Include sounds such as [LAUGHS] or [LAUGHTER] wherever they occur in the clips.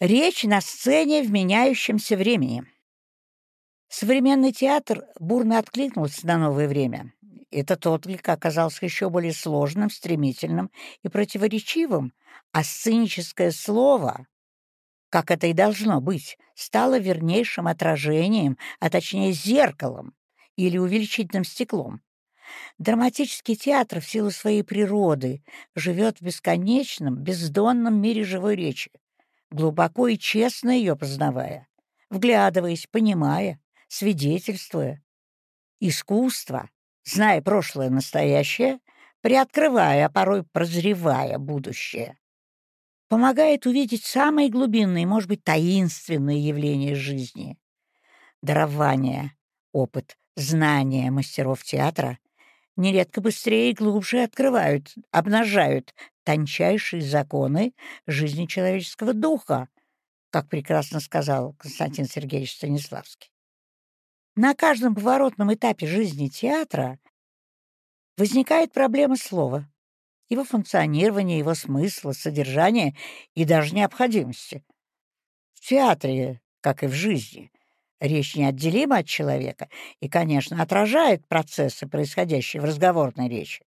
Речь на сцене в меняющемся времени. Современный театр бурно откликнулся на новое время. Этот отклик оказался еще более сложным, стремительным и противоречивым, а сценическое слово, как это и должно быть, стало вернейшим отражением, а точнее зеркалом или увеличительным стеклом. Драматический театр в силу своей природы живет в бесконечном, бездонном мире живой речи, глубоко и честно ее познавая, вглядываясь, понимая, свидетельствуя. Искусство, зная прошлое настоящее, приоткрывая, а порой прозревая будущее, помогает увидеть самые глубинные, может быть, таинственные явления жизни. Дарование, опыт, знания мастеров театра нередко быстрее и глубже открывают, обнажают тончайшие законы жизни человеческого духа, как прекрасно сказал Константин Сергеевич Станиславский. На каждом поворотном этапе жизни театра возникает проблема слова, его функционирования, его смысла, содержания и даже необходимости. В театре, как и в жизни, речь неотделима от человека и, конечно, отражает процессы, происходящие в разговорной речи.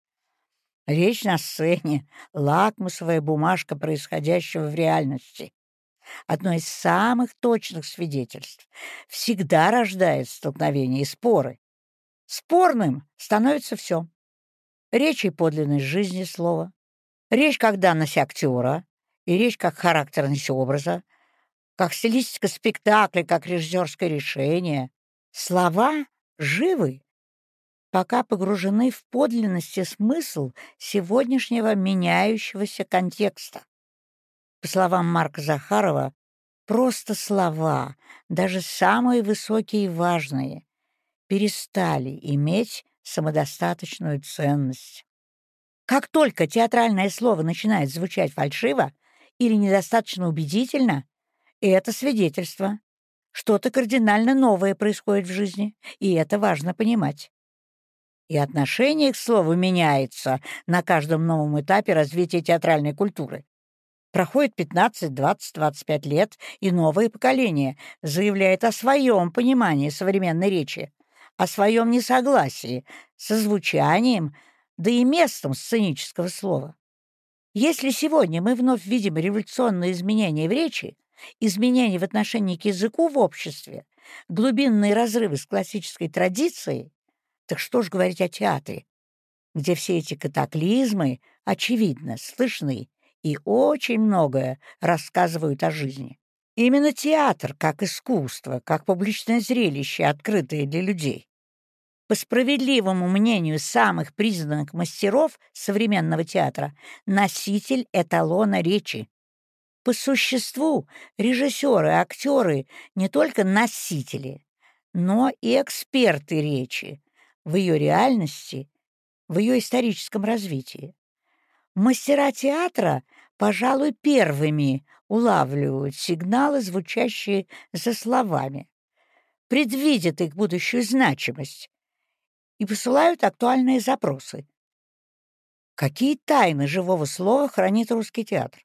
Речь на сцене — лакмусовая бумажка происходящего в реальности. Одно из самых точных свидетельств. Всегда рождает столкновения и споры. Спорным становится все. Речь и подлинность жизни слова. Речь как данность актера, и речь как характерность образа, как стилистика спектакля, как режиссерское решение. Слова живы, пока погружены в подлинность и смысл сегодняшнего меняющегося контекста. По словам Марка Захарова, просто слова, даже самые высокие и важные, перестали иметь самодостаточную ценность. Как только театральное слово начинает звучать фальшиво или недостаточно убедительно, это свидетельство. Что-то кардинально новое происходит в жизни, и это важно понимать и отношение к слову меняется на каждом новом этапе развития театральной культуры. Проходит 15, 20, 25 лет, и новое поколение заявляет о своем понимании современной речи, о своем несогласии со звучанием, да и местом сценического слова. Если сегодня мы вновь видим революционные изменения в речи, изменения в отношении к языку в обществе, глубинные разрывы с классической традицией, так что ж говорить о театре, где все эти катаклизмы, очевидно, слышны и очень многое рассказывают о жизни. Именно театр, как искусство, как публичное зрелище, открытое для людей. По справедливому мнению самых признанных мастеров современного театра, носитель эталона речи. По существу режиссеры, актеры не только носители, но и эксперты речи, в ее реальности, в ее историческом развитии. Мастера театра, пожалуй, первыми улавливают сигналы, звучащие за словами, предвидят их будущую значимость и посылают актуальные запросы. Какие тайны живого слова хранит русский театр?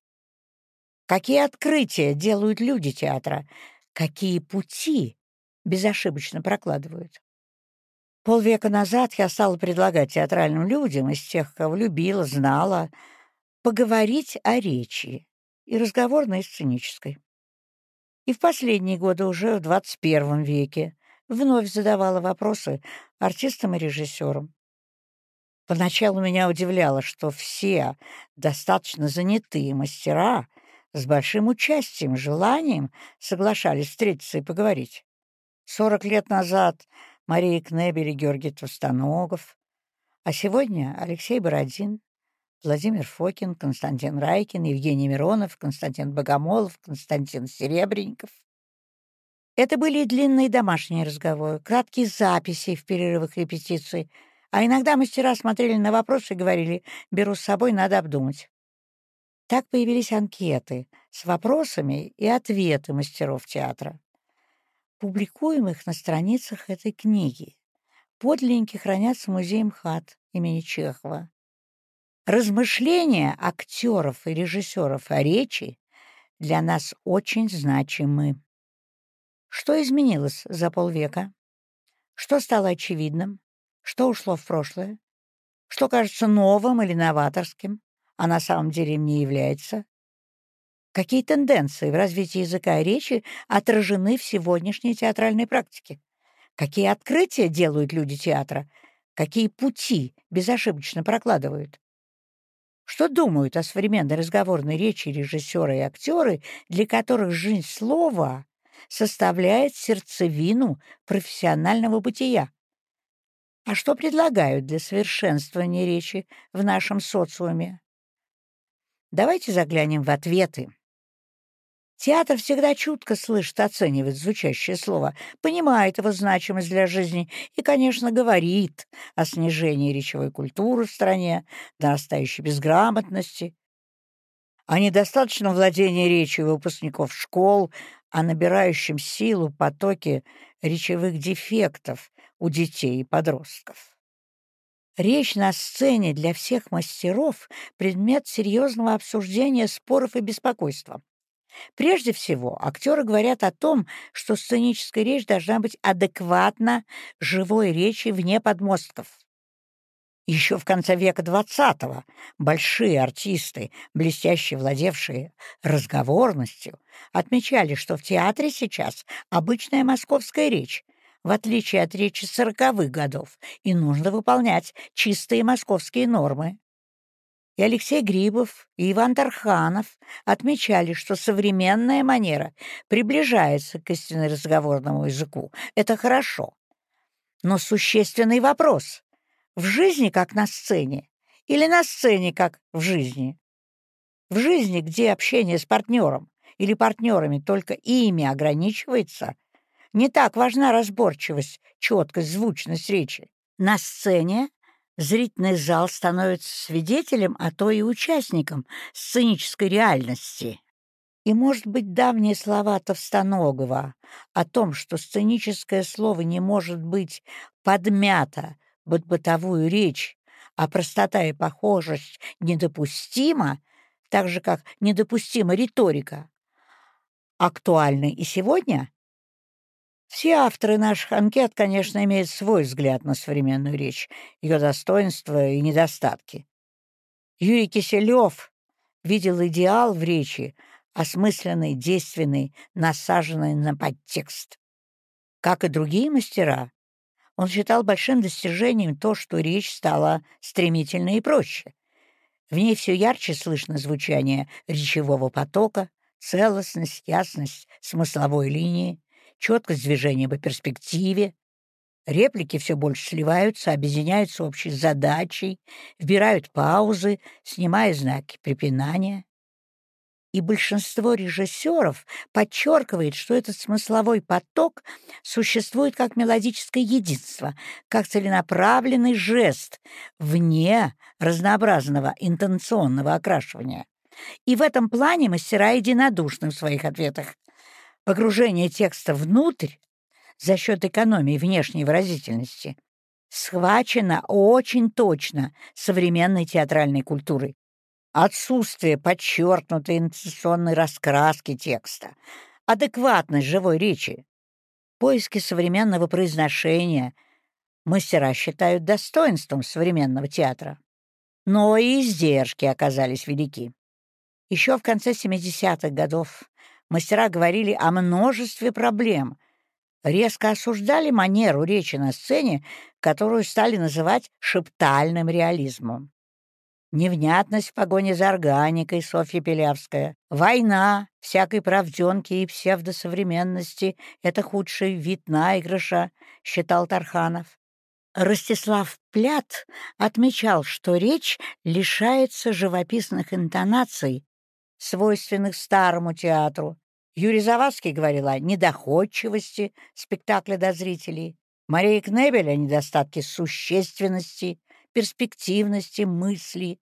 Какие открытия делают люди театра? Какие пути безошибочно прокладывают? Полвека назад я стала предлагать театральным людям из тех, кого любила, знала, поговорить о речи, и разговорной, и сценической. И в последние годы, уже в 21 веке, вновь задавала вопросы артистам и режиссерам. Поначалу меня удивляло, что все достаточно занятые мастера с большим участием, желанием соглашались встретиться и поговорить. Сорок лет назад Мария Кнебель и Георгий Товстоногов. А сегодня Алексей Бородин, Владимир Фокин, Константин Райкин, Евгений Миронов, Константин Богомолов, Константин Серебренников. Это были длинные домашние разговоры, краткие записи в перерывах репетиций, а иногда мастера смотрели на вопросы и говорили «беру с собой, надо обдумать». Так появились анкеты с вопросами и ответы мастеров театра. Публикуем их на страницах этой книги. Подлинники хранятся в музее МХАТ имени Чехова. Размышления актеров и режиссеров о речи для нас очень значимы. Что изменилось за полвека? Что стало очевидным? Что ушло в прошлое? Что кажется новым или новаторским, а на самом деле им не является? Какие тенденции в развитии языка и речи отражены в сегодняшней театральной практике? Какие открытия делают люди театра? Какие пути безошибочно прокладывают? Что думают о современной разговорной речи режиссеры и актеры, для которых жизнь слова составляет сердцевину профессионального бытия? А что предлагают для совершенствования речи в нашем социуме? Давайте заглянем в ответы Театр всегда чутко слышит, оценивает звучащее слово, понимает его значимость для жизни и, конечно, говорит о снижении речевой культуры в стране, нарастающей безграмотности, о недостаточном владении речью выпускников школ, о набирающем силу потоке речевых дефектов у детей и подростков. Речь на сцене для всех мастеров — предмет серьезного обсуждения, споров и беспокойства. Прежде всего, актеры говорят о том, что сценическая речь должна быть адекватна живой речи вне подмостков. Еще в конце века XX большие артисты, блестяще владевшие разговорностью, отмечали, что в театре сейчас обычная московская речь, в отличие от речи сороковых годов, и нужно выполнять чистые московские нормы. И Алексей Грибов, и Иван Тарханов отмечали, что современная манера приближается к истинно разговорному языку. Это хорошо. Но существенный вопрос — в жизни как на сцене или на сцене как в жизни? В жизни, где общение с партнером или партнерами только ими ограничивается, не так важна разборчивость, четкость, звучность речи. На сцене Зрительный зал становится свидетелем, а то и участником сценической реальности. И, может быть, давние слова Товстоногова о том, что сценическое слово не может быть подмято под бытовую речь, а простота и похожесть недопустима, так же, как недопустима риторика, актуальны и сегодня, все авторы наших анкет, конечно, имеют свой взгляд на современную речь, ее достоинства и недостатки. Юрий Киселев видел идеал в речи, осмысленный, действенный, насаженный на подтекст. Как и другие мастера, он считал большим достижением то, что речь стала стремительной и проще. В ней все ярче слышно звучание речевого потока, целостность, ясность смысловой линии четкость движения по перспективе. Реплики все больше сливаются, объединяются общей задачей, вбирают паузы, снимая знаки препинания. И большинство режиссеров подчеркивает, что этот смысловой поток существует как мелодическое единство, как целенаправленный жест вне разнообразного интенционного окрашивания. И в этом плане мастера единодушны в своих ответах. Погружение текста внутрь за счет экономии внешней выразительности схвачено очень точно современной театральной культурой. Отсутствие подчеркнутой интенционной раскраски текста, адекватность живой речи, поиски современного произношения мастера считают достоинством современного театра. Но и издержки оказались велики. Еще в конце 70-х годов мастера говорили о множестве проблем, резко осуждали манеру речи на сцене, которую стали называть шептальным реализмом. Невнятность в погоне за органикой Софья Пелявская. Война всякой правденки и псевдосовременности — это худший вид наигрыша, считал Тарханов. Ростислав Плят отмечал, что речь лишается живописных интонаций, свойственных старому театру. Юрий Завадский говорил о недоходчивости спектакля до зрителей. Мария Кнебель о недостатке существенности, перспективности мысли.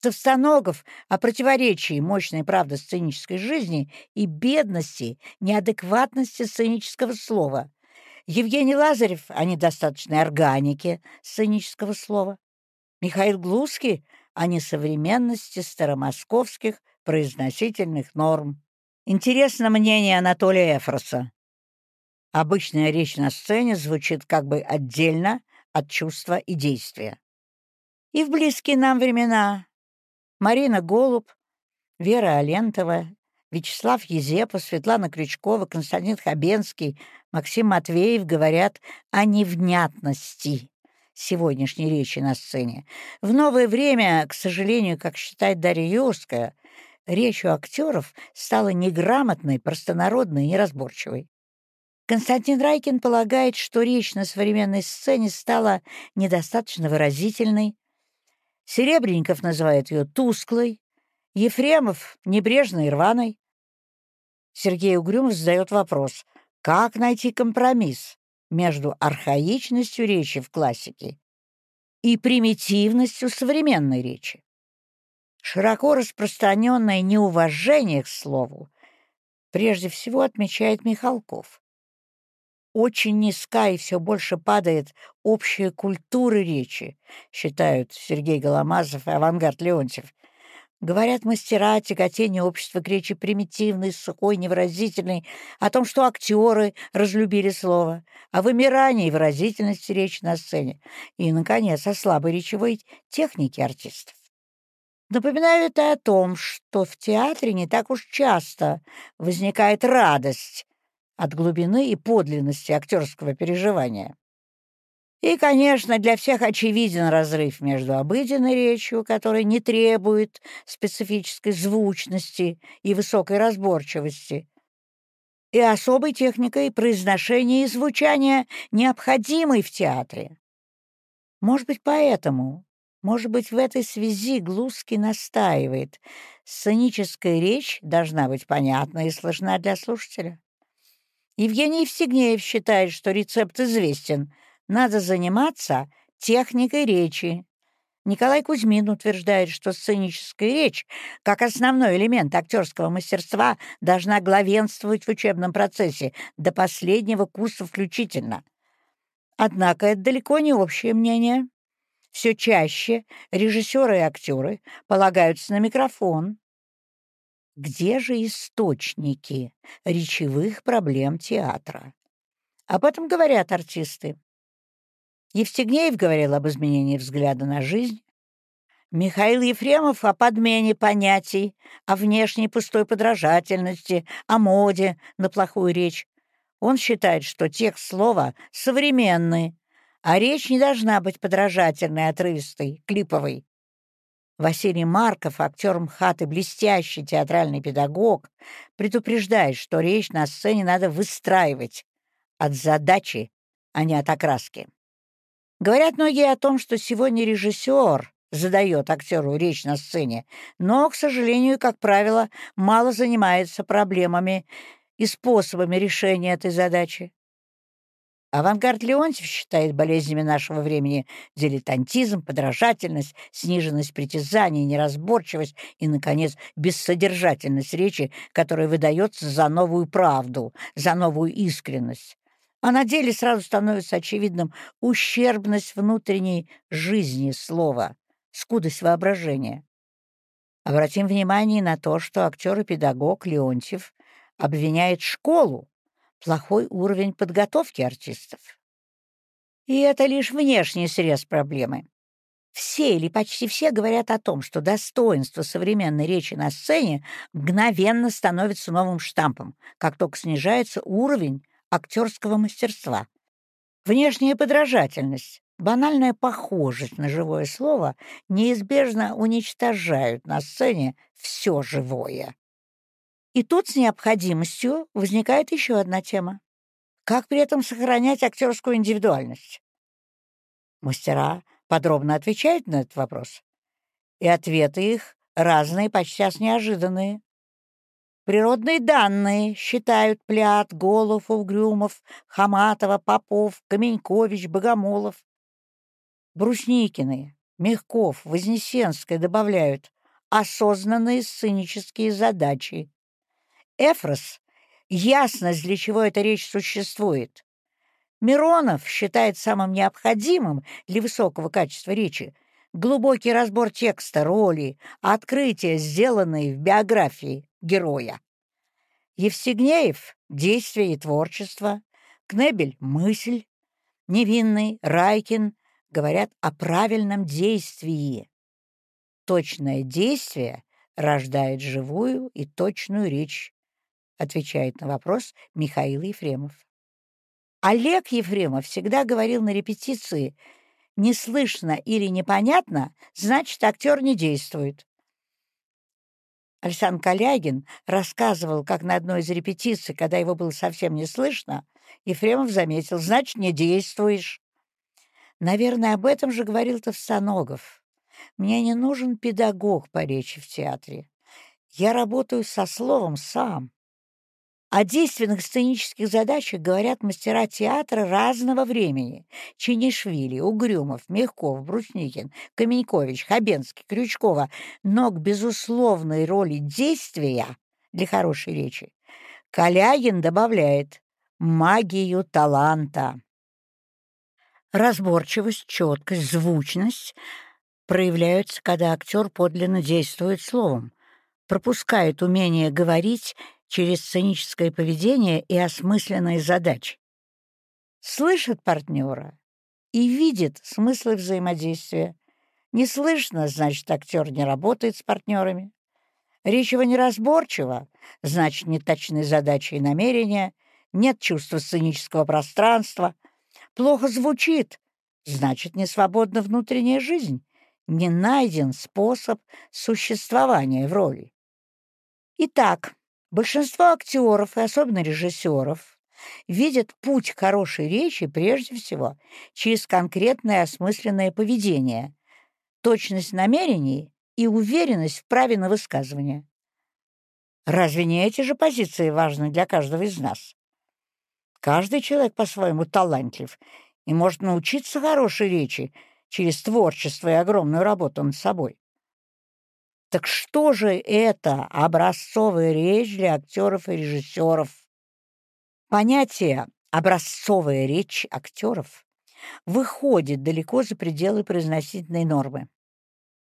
Товстоногов о противоречии мощной правды сценической жизни и бедности, неадекватности сценического слова. Евгений Лазарев о недостаточной органике сценического слова. Михаил Глузский о несовременности старомосковских произносительных норм. Интересно мнение Анатолия Эфроса. Обычная речь на сцене звучит как бы отдельно от чувства и действия. И в близкие нам времена Марина Голуб, Вера Алентова, Вячеслав Езепа, Светлана Крючкова, Константин Хабенский, Максим Матвеев говорят о невнятности сегодняшней речи на сцене. В новое время, к сожалению, как считает Дарья Юрская, речь у актеров стала неграмотной, простонародной, неразборчивой. Константин Райкин полагает, что речь на современной сцене стала недостаточно выразительной. Серебренников называет ее тусклой, Ефремов — небрежной и рваной. Сергей Угрюмов задает вопрос, как найти компромисс между архаичностью речи в классике и примитивностью современной речи. Широко распространенное неуважение к слову прежде всего отмечает Михалков. Очень низка и все больше падает общая культура речи, считают Сергей Голомазов и Авангард Леонтьев. Говорят мастера о тяготении общества к речи примитивной, сухой, невыразительной, о том, что актеры разлюбили слово, о вымирании выразительности речи на сцене и, наконец, о слабой речевой технике артистов. Напоминаю это о том, что в театре не так уж часто возникает радость от глубины и подлинности актерского переживания. И, конечно, для всех очевиден разрыв между обыденной речью, которая не требует специфической звучности и высокой разборчивости, и особой техникой произношения и звучания, необходимой в театре. Может быть, поэтому, может быть, в этой связи Глузский настаивает, сценическая речь должна быть понятна и слышна для слушателя. Евгений Евсегнеев считает, что рецепт известен — надо заниматься техникой речи. Николай Кузьмин утверждает, что сценическая речь, как основной элемент актерского мастерства, должна главенствовать в учебном процессе до последнего курса включительно. Однако это далеко не общее мнение. Все чаще режиссеры и актеры полагаются на микрофон. Где же источники речевых проблем театра? Об этом говорят артисты. Евстигнеев говорил об изменении взгляда на жизнь, Михаил Ефремов о подмене понятий, о внешней пустой подражательности, о моде на плохую речь. Он считает, что текст слова современный, а речь не должна быть подражательной, отрывистой, клиповой. Василий Марков, актер МХАТ и блестящий театральный педагог, предупреждает, что речь на сцене надо выстраивать от задачи, а не от окраски. Говорят многие о том, что сегодня режиссер задает актеру речь на сцене, но, к сожалению, как правило, мало занимается проблемами и способами решения этой задачи. Авангард Леонтьев считает болезнями нашего времени дилетантизм, подражательность, сниженность притязаний, неразборчивость и, наконец, бессодержательность речи, которая выдается за новую правду, за новую искренность а на деле сразу становится очевидным ущербность внутренней жизни слова, скудость воображения. Обратим внимание на то, что актер и педагог Леонтьев обвиняет школу, плохой уровень подготовки артистов. И это лишь внешний срез проблемы. Все или почти все говорят о том, что достоинство современной речи на сцене мгновенно становится новым штампом, как только снижается уровень актерского мастерства. Внешняя подражательность, банальная похожесть на живое слово неизбежно уничтожают на сцене все живое. И тут с необходимостью возникает еще одна тема. Как при этом сохранять актерскую индивидуальность? Мастера подробно отвечают на этот вопрос, и ответы их разные, почти неожиданные. Природные данные считают Плят, Голов, Угрюмов, Хаматова, Попов, Каменькович, Богомолов. Брусникины, Мягков, Вознесенская добавляют осознанные сценические задачи. Эфрос — ясность, для чего эта речь существует. Миронов считает самым необходимым для высокого качества речи глубокий разбор текста, роли, открытия, сделанные в биографии героя. Евстигнеев — действие и творчество, Кнебель — мысль, Невинный, Райкин говорят о правильном действии. Точное действие рождает живую и точную речь, отвечает на вопрос Михаил Ефремов. Олег Ефремов всегда говорил на репетиции «не слышно или непонятно, значит, актер не действует». Александр Калягин рассказывал, как на одной из репетиций, когда его было совсем не слышно, Ефремов заметил, значит, не действуешь. Наверное, об этом же говорил Товстоногов. Мне не нужен педагог по речи в театре. Я работаю со словом сам. О действенных сценических задачах говорят мастера театра разного времени. Чинишвили, Угрюмов, Мягков, Брусникин, Каменькович, Хабенский, Крючкова. Но к безусловной роли действия для хорошей речи Калягин добавляет магию таланта. Разборчивость, четкость, звучность проявляются, когда актер подлинно действует словом, пропускает умение говорить через сценическое поведение и осмысленные задачи. Слышит партнера и видит смыслы взаимодействия. Не слышно, значит, актер не работает с партнерами. Речь его неразборчива, значит, нет точной задачи и намерения, нет чувства сценического пространства. Плохо звучит, значит, не свободна внутренняя жизнь, не найден способ существования в роли. Итак, большинство актеров и особенно режиссеров видят путь хорошей речи прежде всего через конкретное осмысленное поведение, точность намерений и уверенность в праве на высказывание. Разве не эти же позиции важны для каждого из нас? Каждый человек по-своему талантлив и может научиться хорошей речи через творчество и огромную работу над собой. Так что же это образцовая речь для актеров и режиссеров? Понятие «образцовая речь актеров» выходит далеко за пределы произносительной нормы.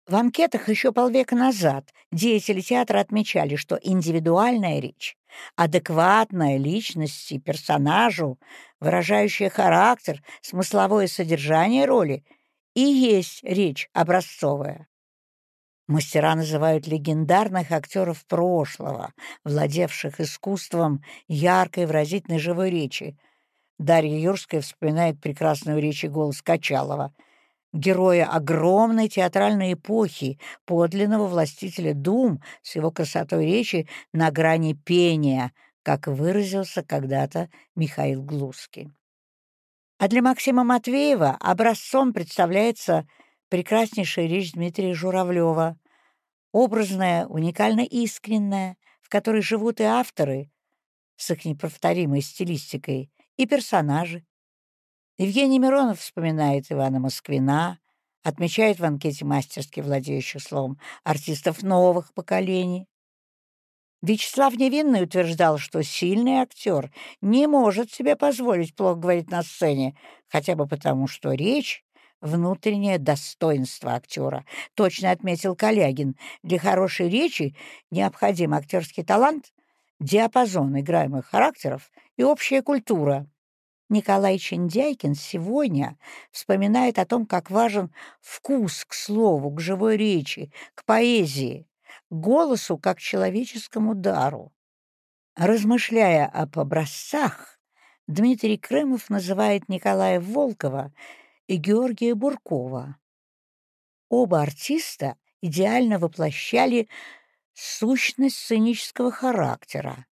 В анкетах еще полвека назад деятели театра отмечали, что индивидуальная речь, адекватная личности, персонажу, выражающая характер, смысловое содержание роли, и есть речь образцовая. Мастера называют легендарных актеров прошлого, владевших искусством яркой выразительной живой речи. Дарья Юрская вспоминает прекрасную речь и голос Качалова — героя огромной театральной эпохи, подлинного властителя дум с его красотой речи на грани пения, как выразился когда-то Михаил Глузский. А для Максима Матвеева образцом представляется прекраснейшая речь Дмитрия Журавлева, образная, уникально искренняя, в которой живут и авторы с их неповторимой стилистикой, и персонажи, Евгений Миронов вспоминает Ивана Москвина, отмечает в анкете мастерски владеющих словом артистов новых поколений. Вячеслав Невинный утверждал, что сильный актер не может себе позволить плохо говорить на сцене, хотя бы потому, что речь — внутреннее достоинство актера. Точно отметил Калягин. Для хорошей речи необходим актерский талант, диапазон играемых характеров и общая культура. Николай Чендяйкин сегодня вспоминает о том, как важен вкус к слову, к живой речи, к поэзии, к голосу как человеческому дару. Размышляя об образцах, Дмитрий Крымов называет Николая Волкова и Георгия Буркова. Оба артиста идеально воплощали сущность сценического характера.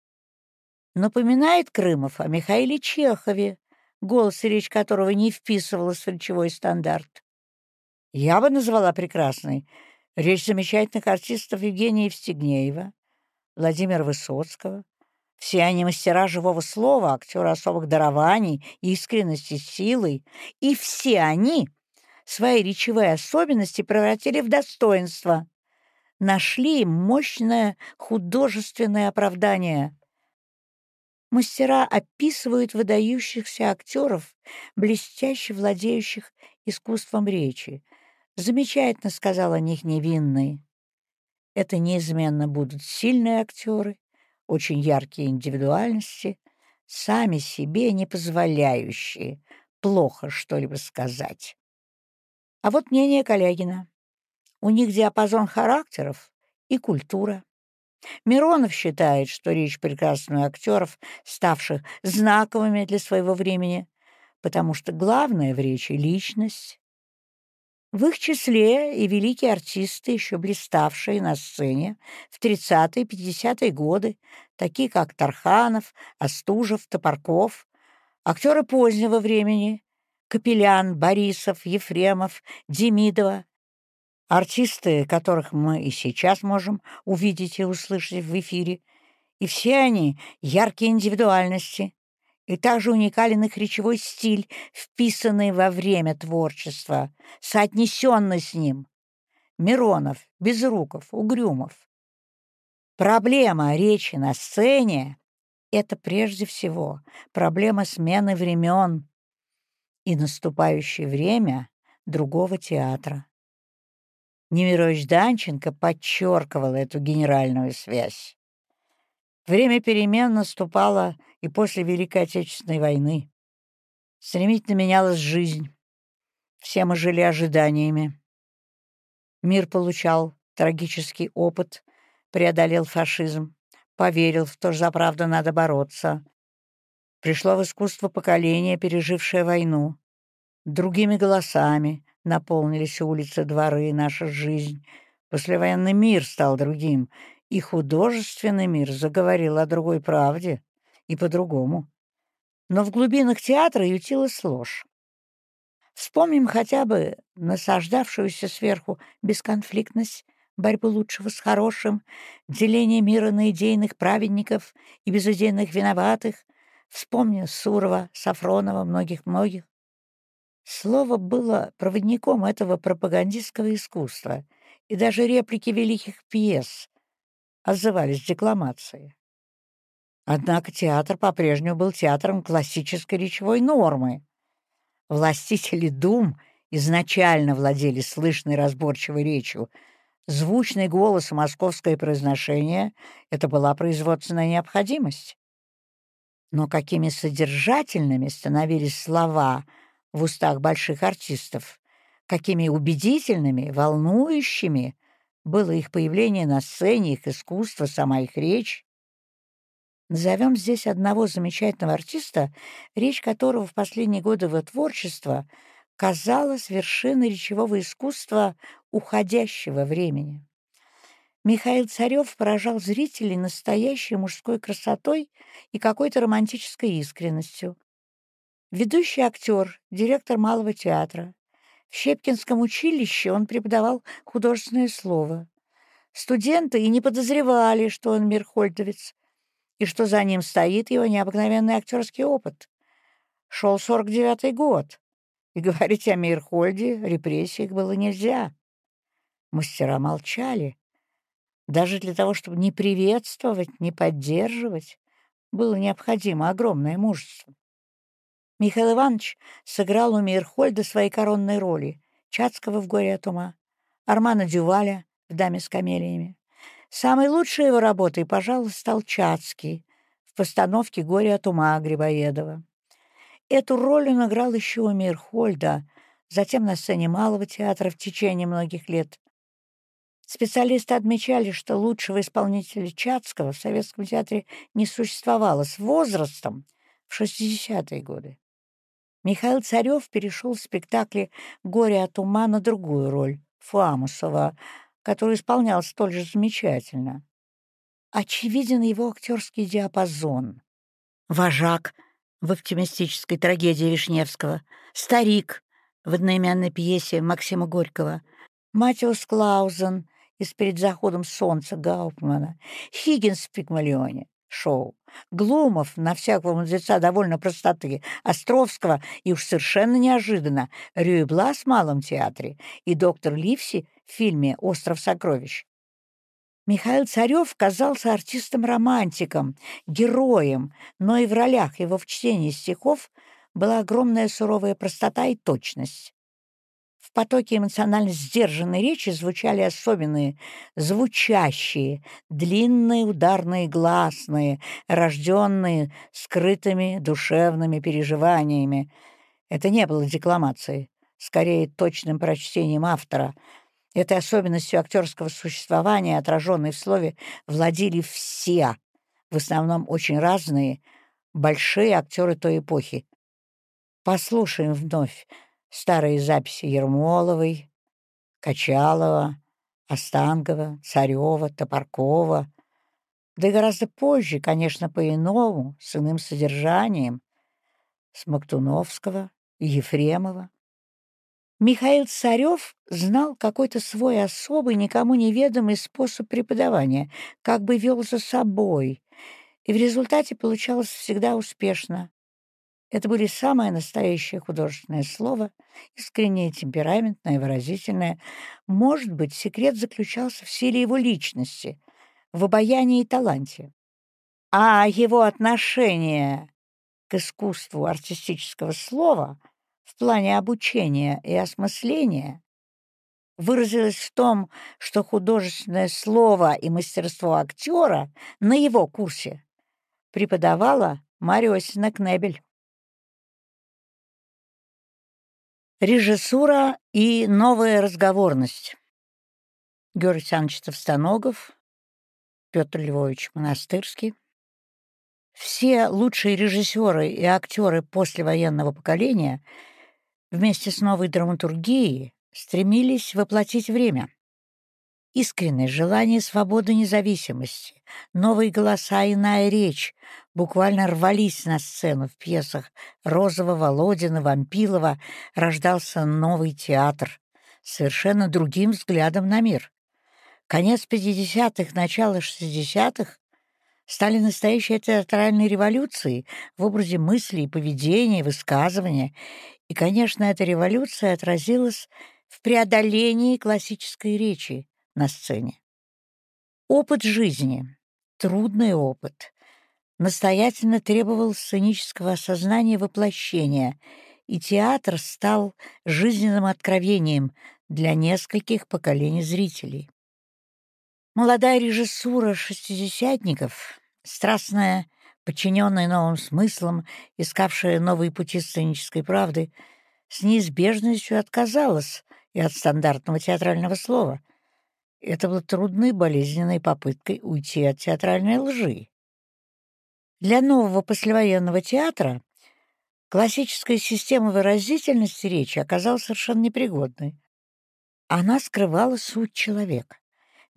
Напоминает Крымов о Михаиле Чехове, голос и речь которого не вписывалась в речевой стандарт. Я бы назвала прекрасной речь замечательных артистов Евгения Евстигнеева, Владимира Высоцкого. Все они мастера живого слова, актеры особых дарований, искренности, силы. И все они свои речевые особенности превратили в достоинство. Нашли мощное художественное оправдание мастера описывают выдающихся актеров, блестяще владеющих искусством речи. Замечательно сказал о них невинный. Это неизменно будут сильные актеры, очень яркие индивидуальности, сами себе не позволяющие плохо что-либо сказать. А вот мнение Калягина. У них диапазон характеров и культура. Миронов считает, что речь прекрасных актеров, ставших знаковыми для своего времени, потому что главное в речи — личность. В их числе и великие артисты, еще блиставшие на сцене в 30-50-е годы, такие как Тарханов, Остужев, Топорков, актеры позднего времени — Капелян, Борисов, Ефремов, Демидова, артисты, которых мы и сейчас можем увидеть и услышать в эфире, и все они — яркие индивидуальности, и также уникален их речевой стиль, вписанный во время творчества, соотнесенный с ним. Миронов, Безруков, Угрюмов. Проблема речи на сцене — это прежде всего проблема смены времен и наступающее время другого театра. Немирович Данченко подчеркивал эту генеральную связь. Время перемен наступало и после Великой Отечественной войны. Стремительно менялась жизнь. Все мы жили ожиданиями. Мир получал трагический опыт, преодолел фашизм, поверил в то, что за правду надо бороться. Пришло в искусство поколение, пережившее войну. Другими голосами наполнились улицы, дворы, наша жизнь. Послевоенный мир стал другим, и художественный мир заговорил о другой правде и по-другому. Но в глубинах театра ютилась ложь. Вспомним хотя бы насаждавшуюся сверху бесконфликтность, борьбу лучшего с хорошим, деление мира на идейных праведников и безыдейных виноватых. Вспомним Сурова, Сафронова, многих-многих. Слово было проводником этого пропагандистского искусства, и даже реплики великих пьес отзывались декламацией. Однако театр по-прежнему был театром классической речевой нормы. Властители дум изначально владели слышной разборчивой речью. Звучный голос и московское произношение — это была производственная необходимость. Но какими содержательными становились слова в устах больших артистов, какими убедительными, волнующими было их появление на сцене, их искусство, сама их речь. Назовем здесь одного замечательного артиста, речь которого в последние годы его творчества казалась вершиной речевого искусства уходящего времени. Михаил Царев поражал зрителей настоящей мужской красотой и какой-то романтической искренностью. Ведущий актер, директор Малого театра. В Щепкинском училище он преподавал художественное слово. Студенты и не подозревали, что он мирхольдовец, и что за ним стоит его необыкновенный актерский опыт. Шел 49-й год, и говорить о Мирхольде, репрессиях было нельзя. Мастера молчали. Даже для того, чтобы не приветствовать, не поддерживать, было необходимо огромное мужество. Михаил Иванович сыграл у Мейерхольда свои коронные роли — Чацкого в «Горе от ума», Армана Дюваля в «Даме с камелиями», Самой лучшей его работой, пожалуй, стал Чацкий в постановке «Горе от ума» Грибоедова. Эту роль он играл еще у Мирхольда, затем на сцене Малого театра в течение многих лет. Специалисты отмечали, что лучшего исполнителя Чацкого в Советском театре не существовало с возрастом в 60-е годы. Михаил Царев перешел в спектакле «Горе от ума» на другую роль — Фуамусова, который исполнял столь же замечательно. Очевиден его актерский диапазон. Вожак в оптимистической трагедии Вишневского, старик в одноименной пьесе Максима Горького, Матиус Клаузен из «Перед заходом солнца» Гауптмана, Хиггинс в «Пигмалионе» шоу, Глумов на всякого мудреца довольно простоты, Островского и уж совершенно неожиданно. Рюйбла в Малом театре и доктор Ливси в фильме «Остров сокровищ». Михаил Царев казался артистом-романтиком, героем, но и в ролях его в чтении стихов была огромная суровая простота и точность. В потоке эмоционально сдержанной речи звучали особенные, звучащие, длинные ударные гласные, рожденные скрытыми душевными переживаниями. Это не было декламацией, скорее точным прочтением автора. Этой особенностью актерского существования, отраженной в слове, владели все, в основном очень разные, большие актеры той эпохи. Послушаем вновь старые записи Ермоловой, Качалова, Останкова, Царева, Топоркова, да и гораздо позже, конечно, по-иному, с иным содержанием, с Мактуновского Ефремова. Михаил Царев знал какой-то свой особый, никому неведомый способ преподавания, как бы вел за собой, и в результате получалось всегда успешно. Это были самое настоящее художественное слово, искреннее, темпераментное, выразительное. Может быть, секрет заключался в силе его личности, в обаянии и таланте. А его отношение к искусству артистического слова в плане обучения и осмысления выразилось в том, что художественное слово и мастерство актера на его курсе преподавала Мариосина Кнебель. Режиссура и новая разговорность. Георгий Александрович Товстоногов, Петр Львович Монастырский. Все лучшие режиссеры и актеры послевоенного поколения вместе с новой драматургией стремились воплотить время. Искреннее желание свободы независимости, новые голоса иная речь буквально рвались на сцену в пьесах Розова, Володина, Вампилова. Рождался новый театр, совершенно другим взглядом на мир. Конец 50-х, начало 60-х стали настоящей театральной революцией в образе мысли и поведения, высказывания. И, конечно, эта революция отразилась в преодолении классической речи, на сцене. Опыт жизни, трудный опыт, настоятельно требовал сценического осознания воплощения, и театр стал жизненным откровением для нескольких поколений зрителей. Молодая режиссура шестидесятников, страстная, подчиненная новым смыслам, искавшая новые пути сценической правды, с неизбежностью отказалась и от стандартного театрального слова, это было трудной болезненной попыткой уйти от театральной лжи. Для нового послевоенного театра классическая система выразительности речи оказалась совершенно непригодной. Она скрывала суть человека,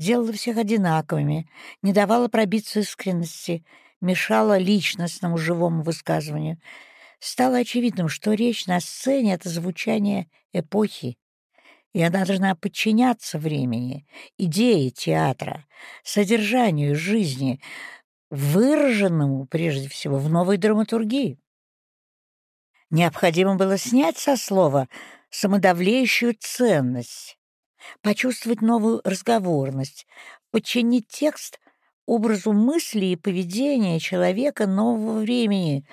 делала всех одинаковыми, не давала пробиться искренности, мешала личностному живому высказыванию. Стало очевидным, что речь на сцене — это звучание эпохи, и она должна подчиняться времени, идее театра, содержанию жизни, выраженному прежде всего в новой драматургии. Необходимо было снять со слова самодавлеющую ценность, почувствовать новую разговорность, подчинить текст образу мысли и поведения человека нового времени,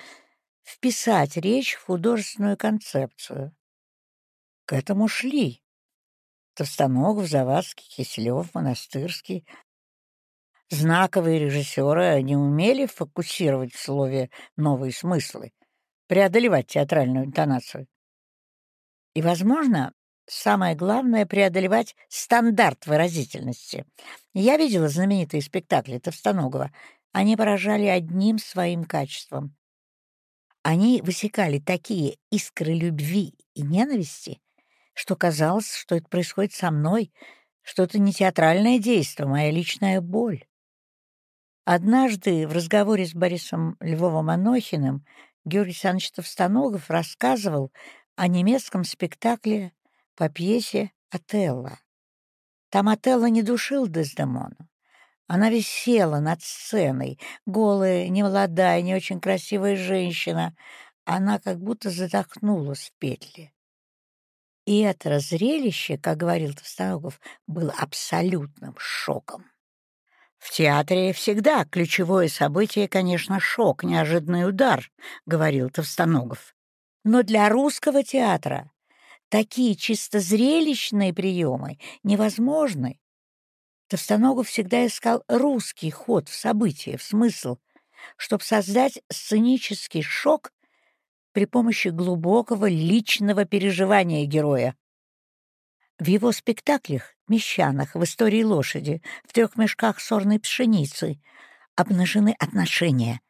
вписать речь в художественную концепцию. К этому шли. Товстоногов, Завадский, Киселев, Монастырский. Знаковые режиссеры не умели фокусировать в слове новые смыслы, преодолевать театральную интонацию. И, возможно, самое главное — преодолевать стандарт выразительности. Я видела знаменитые спектакли Товстоногова. Они поражали одним своим качеством. Они высекали такие искры любви и ненависти, что казалось, что это происходит со мной, что это не театральное действие, а моя личная боль. Однажды в разговоре с Борисом Львовым Анохиным Георгий Александрович Товстоногов рассказывал о немецком спектакле по пьесе «Отелло». Там Отелло не душил Дездемону. Она висела над сценой, голая, немолодая, не очень красивая женщина. Она как будто задохнулась в петле. И это зрелище, как говорил Товстоногов, было абсолютным шоком. В театре всегда ключевое событие, конечно, шок, неожиданный удар, говорил Товстоногов. Но для русского театра такие чисто зрелищные приемы невозможны. Товстоногов всегда искал русский ход в события, в смысл, чтобы создать сценический шок при помощи глубокого личного переживания героя. В его спектаклях «Мещанах», в «Истории лошади», в «Трех мешках сорной пшеницы» обнажены отношения,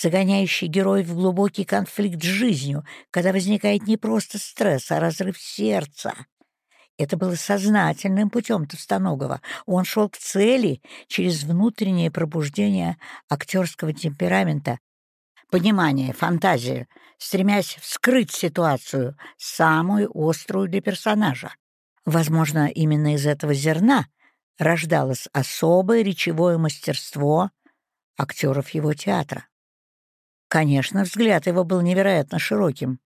загоняющие героя в глубокий конфликт с жизнью, когда возникает не просто стресс, а разрыв сердца. Это было сознательным путем Товстоногова. Он шел к цели через внутреннее пробуждение актерского темперамента, понимание, фантазию, стремясь вскрыть ситуацию, самую острую для персонажа. Возможно, именно из этого зерна рождалось особое речевое мастерство актеров его театра. Конечно, взгляд его был невероятно широким.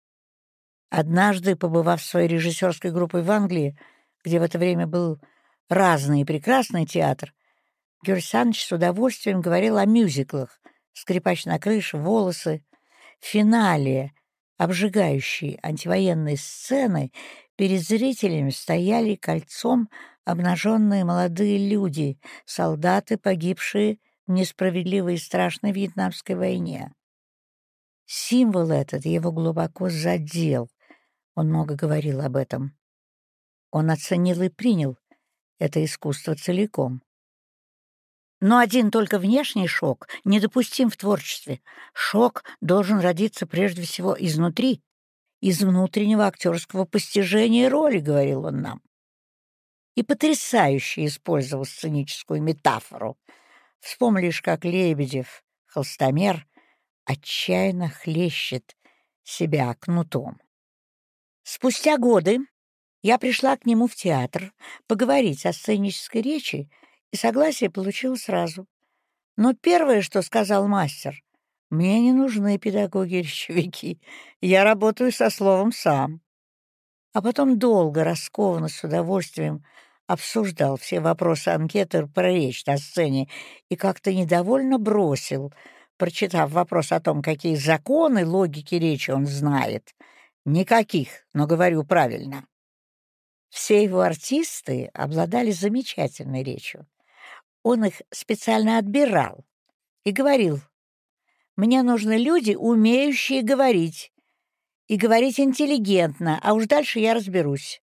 Однажды, побывав в своей режиссерской группой в Англии, где в это время был разный и прекрасный театр, Георгий с удовольствием говорил о мюзиклах «Скрипач на крыше», «Волосы», финале, обжигающей антивоенной сцены, перед зрителями стояли кольцом обнаженные молодые люди, солдаты, погибшие в несправедливой и страшной Вьетнамской войне. Символ этот его глубоко задел. Он много говорил об этом. Он оценил и принял это искусство целиком. Но один только внешний шок недопустим в творчестве. Шок должен родиться прежде всего изнутри, из внутреннего актерского постижения роли, говорил он нам. И потрясающе использовал сценическую метафору. Вспомнишь, как Лебедев, холстомер, отчаянно хлещет себя кнутом. Спустя годы я пришла к нему в театр поговорить о сценической речи, и согласие получила сразу. Но первое, что сказал мастер, «Мне не нужны педагоги-речевики, я работаю со словом сам». А потом долго, раскованно, с удовольствием обсуждал все вопросы анкеты про речь на сцене и как-то недовольно бросил — прочитав вопрос о том, какие законы логики речи он знает. Никаких, но говорю правильно. Все его артисты обладали замечательной речью. Он их специально отбирал и говорил, «Мне нужны люди, умеющие говорить, и говорить интеллигентно, а уж дальше я разберусь».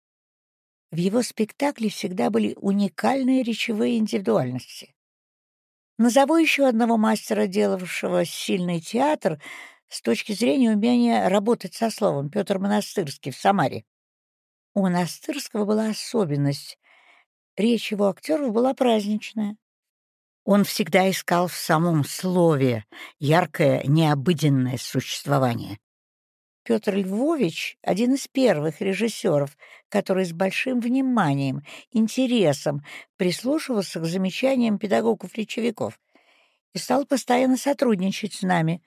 В его спектакле всегда были уникальные речевые индивидуальности. Назову еще одного мастера, делавшего сильный театр с точки зрения умения работать со словом, Петр Монастырский в Самаре. У Монастырского была особенность. Речь его актеров была праздничная. Он всегда искал в самом слове яркое, необыденное существование. Петр Львович — один из первых режиссеров, который с большим вниманием, интересом прислушивался к замечаниям педагогов-речевиков и стал постоянно сотрудничать с нами,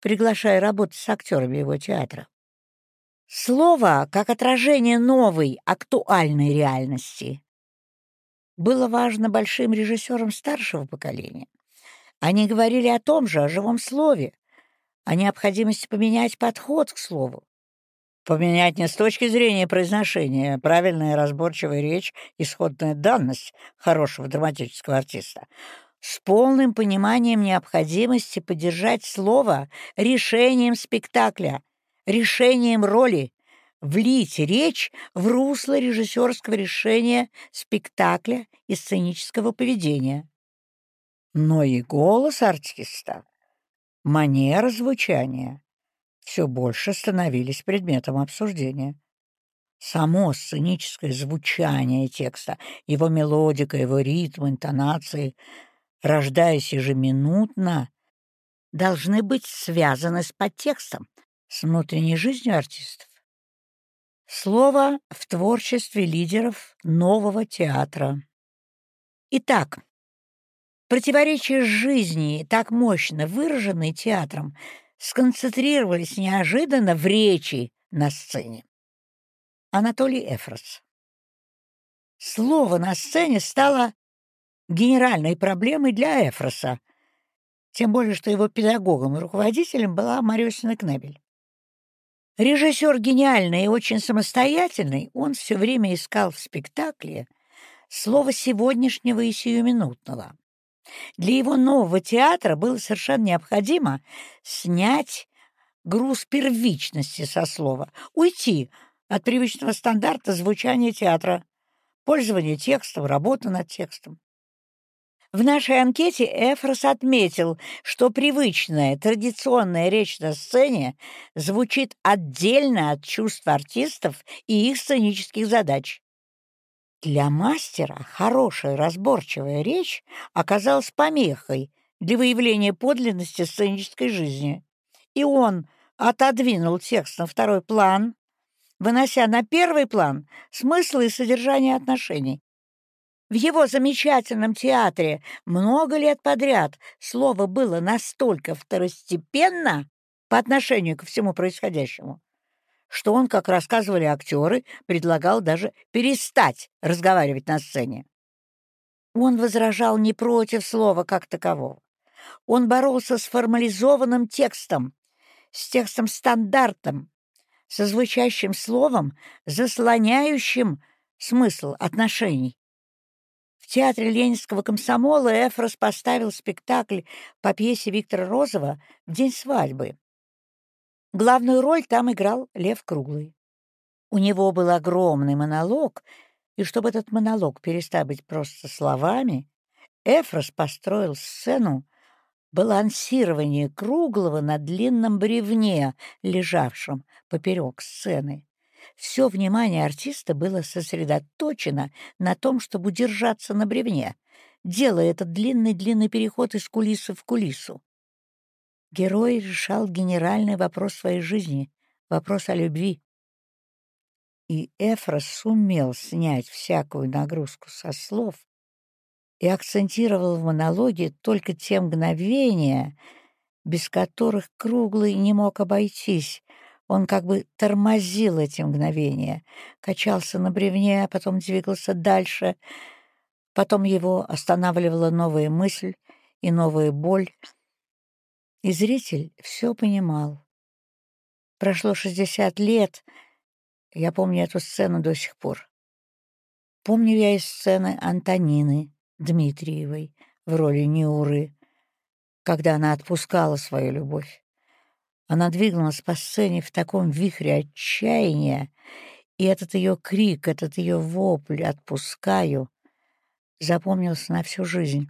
приглашая работать с актерами его театра. Слово как отражение новой, актуальной реальности было важно большим режиссерам старшего поколения. Они говорили о том же, о живом слове, о необходимости поменять подход к слову. Поменять не с точки зрения произношения, правильная разборчивая речь — исходная данность хорошего драматического артиста, с полным пониманием необходимости поддержать слово решением спектакля, решением роли, влить речь в русло режиссерского решения спектакля и сценического поведения. Но и голос артиста манера звучания все больше становились предметом обсуждения. Само сценическое звучание текста, его мелодика, его ритм, интонации, рождаясь ежеминутно, должны быть связаны с подтекстом, с внутренней жизнью артистов. Слово в творчестве лидеров нового театра. Итак, Противоречия жизни, так мощно выраженные театром, сконцентрировались неожиданно в речи на сцене. Анатолий Эфрос. Слово на сцене стало генеральной проблемой для Эфроса, тем более что его педагогом и руководителем была Марёсина Кнебель. Режиссер гениальный и очень самостоятельный, он все время искал в спектакле слово сегодняшнего и сиюминутного. Для его нового театра было совершенно необходимо снять груз первичности со слова, уйти от привычного стандарта звучания театра, пользования текстом, работы над текстом. В нашей анкете Эфрос отметил, что привычная традиционная речь на сцене звучит отдельно от чувств артистов и их сценических задач. Для мастера хорошая разборчивая речь оказалась помехой для выявления подлинности сценической жизни. И он отодвинул текст на второй план, вынося на первый план смысл и содержание отношений, в его замечательном театре много лет подряд слово было настолько второстепенно по отношению ко всему происходящему, что он, как рассказывали актеры, предлагал даже перестать разговаривать на сцене. Он возражал не против слова как такового. Он боролся с формализованным текстом, с текстом стандартом, со звучащим словом, заслоняющим смысл отношений театре Ленинского комсомола Эфрос поставил спектакль по пьесе Виктора Розова в день свадьбы. Главную роль там играл Лев Круглый. У него был огромный монолог, и чтобы этот монолог перестал быть просто словами, Эфрос построил сцену балансирования Круглого на длинном бревне, лежавшем поперек сцены. Все внимание артиста было сосредоточено на том, чтобы удержаться на бревне, делая этот длинный-длинный переход из кулисы в кулису. Герой решал генеральный вопрос своей жизни, вопрос о любви. И Эфрос сумел снять всякую нагрузку со слов и акцентировал в монологе только те мгновения, без которых Круглый не мог обойтись, он как бы тормозил эти мгновения, качался на бревне, а потом двигался дальше. Потом его останавливала новая мысль и новая боль. И зритель все понимал. Прошло шестьдесят лет, я помню эту сцену до сих пор. Помню я из сцены Антонины Дмитриевой в роли Неуры, когда она отпускала свою любовь. Она двигалась по сцене в таком вихре отчаяния, и этот ее крик, этот ее вопль «отпускаю» запомнился на всю жизнь.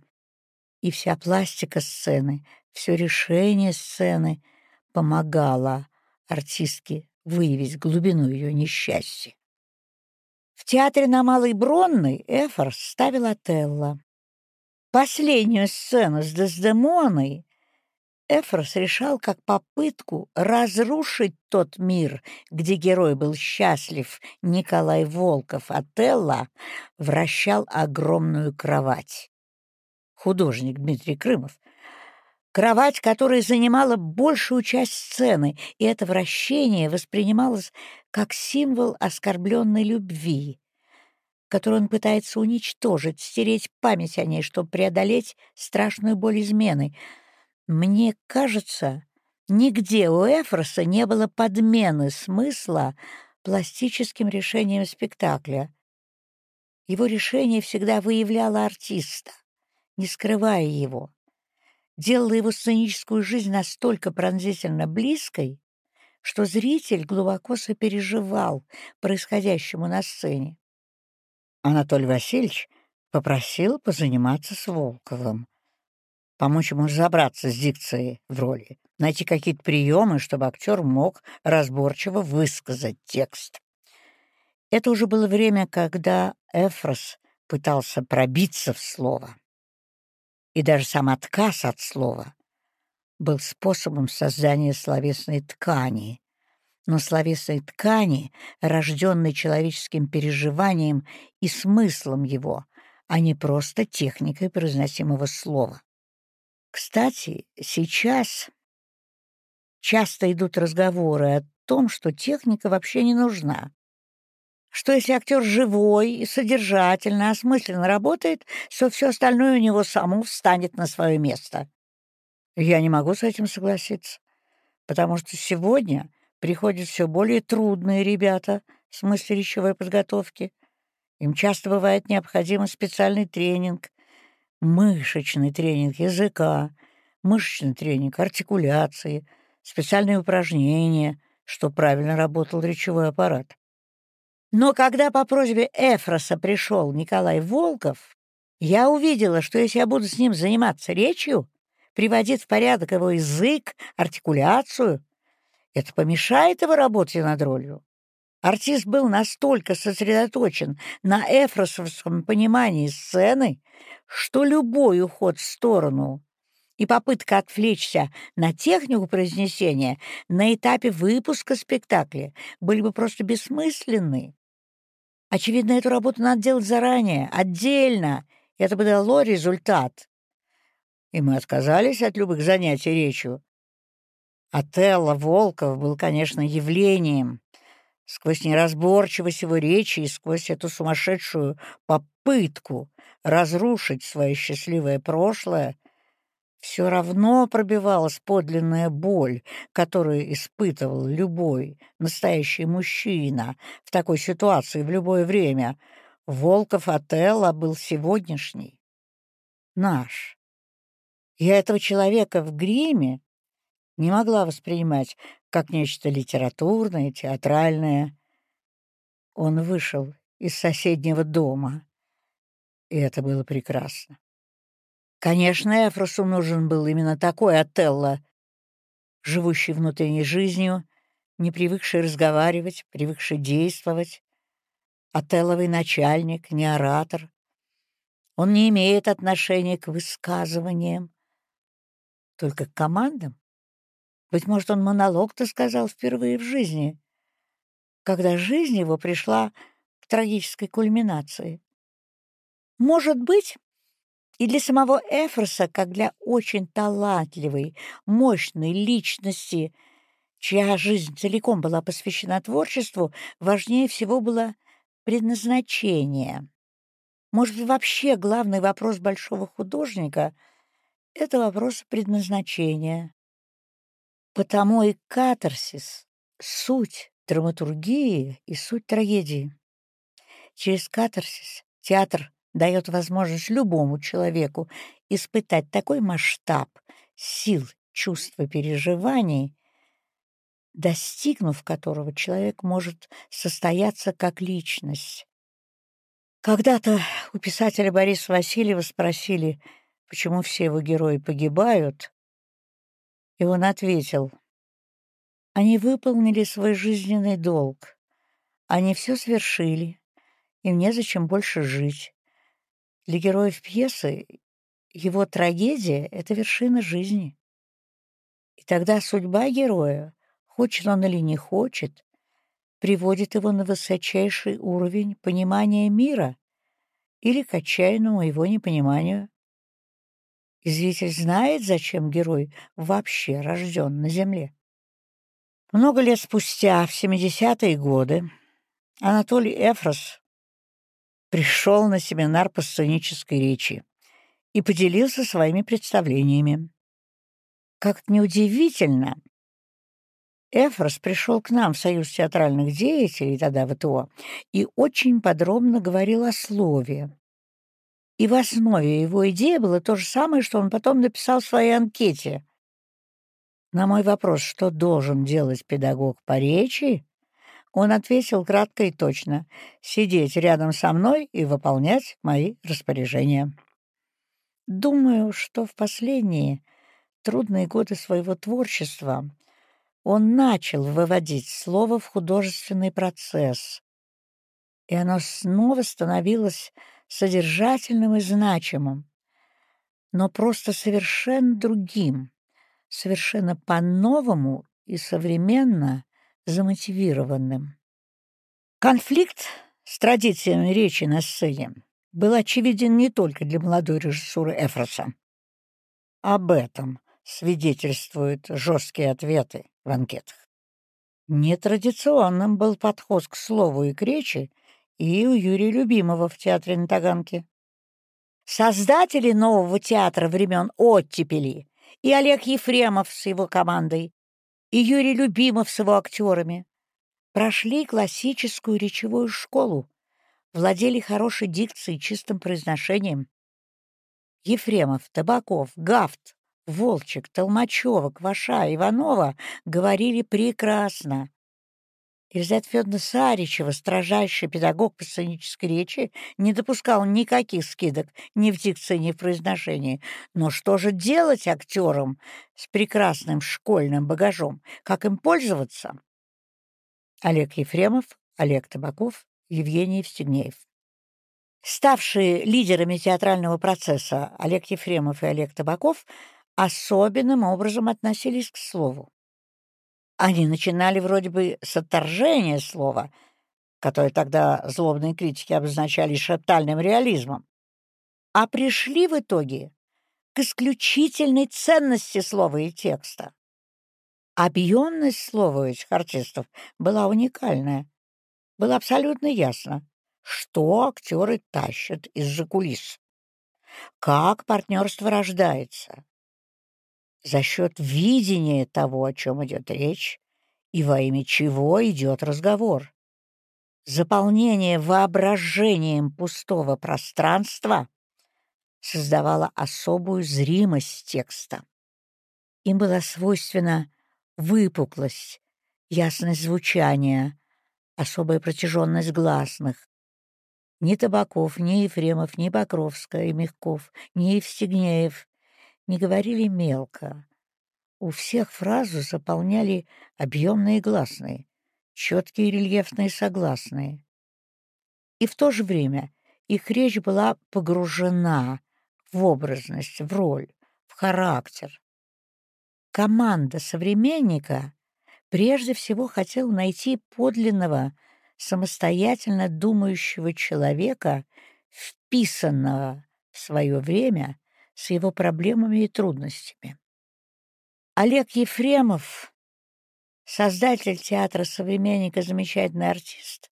И вся пластика сцены, все решение сцены помогало артистке выявить глубину ее несчастья. В театре на Малой Бронной Эфор ставил Отелло. Последнюю сцену с Дездемоной Эфрос решал как попытку разрушить тот мир, где герой был счастлив, Николай Волков, Отелло вращал огромную кровать. Художник Дмитрий Крымов. Кровать, которая занимала большую часть сцены, и это вращение воспринималось как символ оскорбленной любви, которую он пытается уничтожить, стереть память о ней, чтобы преодолеть страшную боль измены — мне кажется, нигде у Эфроса не было подмены смысла пластическим решением спектакля. Его решение всегда выявляло артиста, не скрывая его, делало его сценическую жизнь настолько пронзительно близкой, что зритель глубоко сопереживал происходящему на сцене. Анатолий Васильевич попросил позаниматься с Волковым помочь ему разобраться с дикцией в роли, найти какие-то приемы, чтобы актер мог разборчиво высказать текст. Это уже было время, когда Эфрос пытался пробиться в слово. И даже сам отказ от слова был способом создания словесной ткани, но словесной ткани, рожденной человеческим переживанием и смыслом его, а не просто техникой произносимого слова. Кстати, сейчас часто идут разговоры о том, что техника вообще не нужна. Что если актер живой и содержательно, осмысленно работает, то все остальное у него само встанет на свое место. Я не могу с этим согласиться, потому что сегодня приходят все более трудные ребята в смысле речевой подготовки. Им часто бывает необходим специальный тренинг, мышечный тренинг языка, мышечный тренинг артикуляции, специальные упражнения, что правильно работал речевой аппарат. Но когда по просьбе Эфроса пришел Николай Волков, я увидела, что если я буду с ним заниматься речью, приводить в порядок его язык, артикуляцию, это помешает его работе над ролью. Артист был настолько сосредоточен на эфросовском понимании сцены, что любой уход в сторону и попытка отвлечься на технику произнесения на этапе выпуска спектакля были бы просто бессмысленны. Очевидно, эту работу надо делать заранее, отдельно, это бы дало результат. И мы отказались от любых занятий речью. Отелло Волков был, конечно, явлением. Сквозь неразборчивость его речи и сквозь эту сумасшедшую попытку разрушить свое счастливое прошлое, все равно пробивалась подлинная боль, которую испытывал любой настоящий мужчина в такой ситуации в любое время — Волков Отелло был сегодняшний, наш. Я этого человека в гриме не могла воспринимать как нечто литературное, театральное. Он вышел из соседнего дома, и это было прекрасно. Конечно, Эфросу нужен был именно такой Отелло, живущий внутренней жизнью, не привыкший разговаривать, привыкший действовать, Отелловый начальник, не оратор. Он не имеет отношения к высказываниям, только к командам. Быть может, он монолог-то сказал впервые в жизни, когда жизнь его пришла к трагической кульминации. Может быть, и для самого Эфроса, как для очень талантливой, мощной личности, чья жизнь целиком была посвящена творчеству, важнее всего было предназначение. Может вообще главный вопрос большого художника — это вопрос предназначения. Потому и катарсис — суть драматургии и суть трагедии. Через катарсис театр дает возможность любому человеку испытать такой масштаб сил, чувств и переживаний, достигнув которого человек может состояться как личность. Когда-то у писателя Бориса Васильева спросили, почему все его герои погибают, и он ответил, «Они выполнили свой жизненный долг, они все свершили, им незачем больше жить. Для героев пьесы его трагедия — это вершина жизни. И тогда судьба героя хочет он или не хочет, приводит его на высочайший уровень понимания мира или к отчаянному его непониманию. И зритель знает, зачем герой вообще рожден на Земле. Много лет спустя, в 70-е годы, Анатолий Эфрос пришел на семинар по сценической речи и поделился своими представлениями. Как-то неудивительно, Эфрос пришел к нам в Союз театральных деятелей, тогда в ИТО, и очень подробно говорил о слове. И в основе его идеи было то же самое, что он потом написал в своей анкете. На мой вопрос, что должен делать педагог по речи, он ответил кратко и точно — сидеть рядом со мной и выполнять мои распоряжения. Думаю, что в последние трудные годы своего творчества он начал выводить слово в художественный процесс, и оно снова становилось содержательным и значимым, но просто совершенно другим, совершенно по-новому и современно замотивированным. Конфликт с традициями речи на сцене был очевиден не только для молодой режиссуры Эфроса. Об этом свидетельствуют жесткие ответы в анкетах. Нетрадиционным был подход к слову и к речи и у Юрия Любимого в театре на Таганке. Создатели нового театра времен оттепели и Олег Ефремов с его командой и Юрий Любимов с его актерами прошли классическую речевую школу, владели хорошей дикцией и чистым произношением. Ефремов, Табаков, Гафт, Волчек, Толмачева, Кваша, Иванова говорили прекрасно. Елизавета Федоровна Саричева, строжайший педагог по сценической речи, не допускал никаких скидок ни в дикции, ни в произношении. Но что же делать актерам с прекрасным школьным багажом? Как им пользоваться? Олег Ефремов, Олег Табаков, Евгений Евстигнеев. Ставшие лидерами театрального процесса Олег Ефремов и Олег Табаков особенным образом относились к слову. Они начинали вроде бы с отторжения слова, которое тогда злобные критики обозначали шептальным реализмом, а пришли в итоге к исключительной ценности слова и текста. Объемность слова этих артистов была уникальная. Было абсолютно ясно, что актеры тащат из-за кулис, как партнерство рождается, за счет видения того, о чем идет речь, и во имя чего идет разговор. Заполнение воображением пустого пространства создавало особую зримость текста. Им была свойственна выпуклость, ясность звучания, особая протяженность гласных. Ни Табаков, ни Ефремов, ни Покровская и Мягков, ни Евстигнеев не говорили мелко. У всех фразу заполняли объемные гласные, четкие рельефные согласные. И в то же время их речь была погружена в образность, в роль, в характер. Команда современника прежде всего хотела найти подлинного, самостоятельно думающего человека, вписанного в свое время с его проблемами и трудностями. Олег Ефремов, создатель театра «Современника», замечательный артист,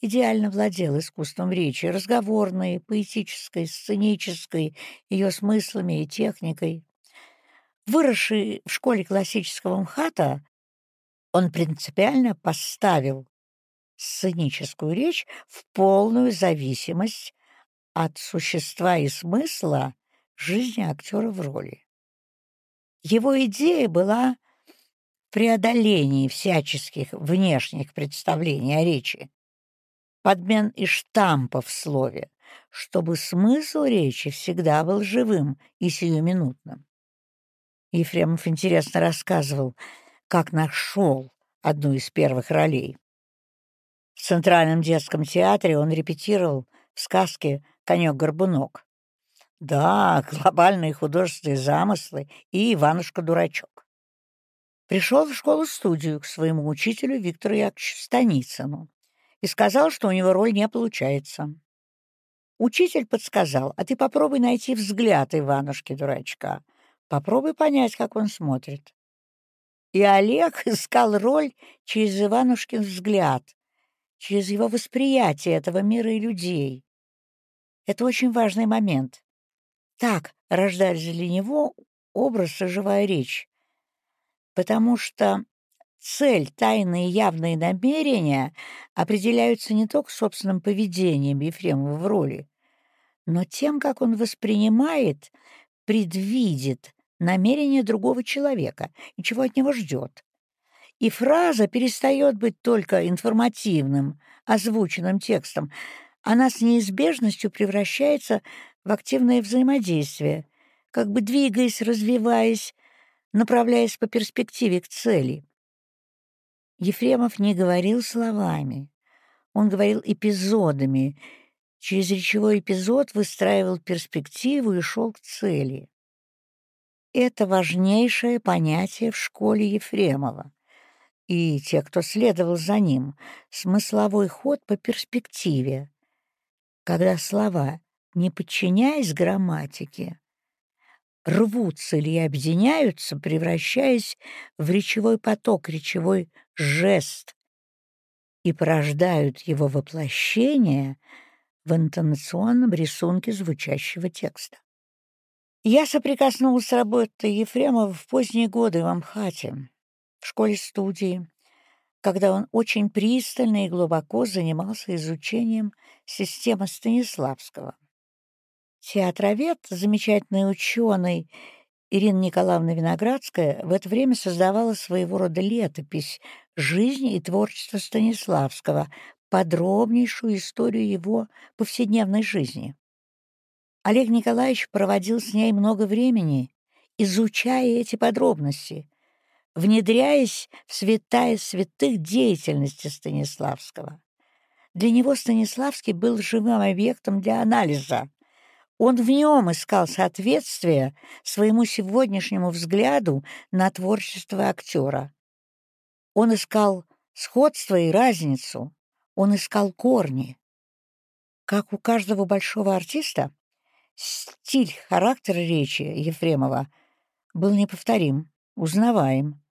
идеально владел искусством речи, разговорной, поэтической, сценической, ее смыслами и техникой. Выросший в школе классического МХАТа, он принципиально поставил сценическую речь в полную зависимость от существа и смысла жизни актера в роли. Его идея была преодоление всяческих внешних представлений о речи, подмен и штампов в слове, чтобы смысл речи всегда был живым и сиюминутным. Ефремов интересно рассказывал, как нашел одну из первых ролей. В Центральном детском театре он репетировал в сказке «Конек-горбунок». Да, глобальные художественные замыслы и Иванушка-дурачок. Пришел в школу-студию к своему учителю Виктору Яковлевичу Станицыну и сказал, что у него роль не получается. Учитель подсказал, а ты попробуй найти взгляд Иванушки-дурачка. Попробуй понять, как он смотрит. И Олег [LAUGHS] искал роль через Иванушкин взгляд, через его восприятие этого мира и людей. Это очень важный момент. Так рождались для него образ и живая речь. Потому что цель, тайные и явные намерения определяются не только собственным поведением Ефремова в роли, но тем, как он воспринимает, предвидит намерение другого человека и чего от него ждет. И фраза перестает быть только информативным, озвученным текстом, она с неизбежностью превращается в активное взаимодействие, как бы двигаясь, развиваясь, направляясь по перспективе к цели. Ефремов не говорил словами, он говорил эпизодами, через речевой эпизод выстраивал перспективу и шел к цели. Это важнейшее понятие в школе Ефремова. И те, кто следовал за ним, смысловой ход по перспективе, когда слова не подчиняясь грамматике, рвутся или объединяются, превращаясь в речевой поток, речевой жест, и порождают его воплощение в интонационном рисунке звучащего текста. Я соприкоснулась с работой Ефремова в поздние годы в Амхате. в школе-студии, когда он очень пристально и глубоко занимался изучением системы Станиславского. Театровед, замечательный ученый Ирина Николаевна Виноградская в это время создавала своего рода летопись жизни и творчества Станиславского, подробнейшую историю его повседневной жизни. Олег Николаевич проводил с ней много времени, изучая эти подробности, внедряясь в святая святых деятельности Станиславского. Для него Станиславский был живым объектом для анализа, он в нем искал соответствие своему сегодняшнему взгляду на творчество актера. Он искал сходство и разницу, он искал корни. Как у каждого большого артиста, стиль, характер речи Ефремова был неповторим, узнаваем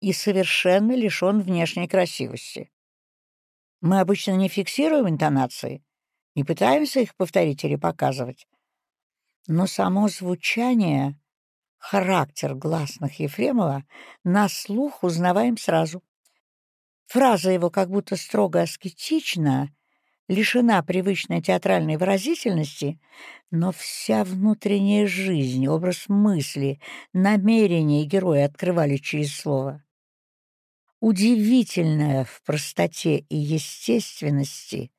и совершенно лишен внешней красивости. Мы обычно не фиксируем интонации, не пытаемся их повторить или показывать но само звучание, характер гласных Ефремова на слух узнаваем сразу. Фраза его как будто строго аскетична, лишена привычной театральной выразительности, но вся внутренняя жизнь, образ мысли, намерения героя открывали через слово. Удивительная в простоте и естественности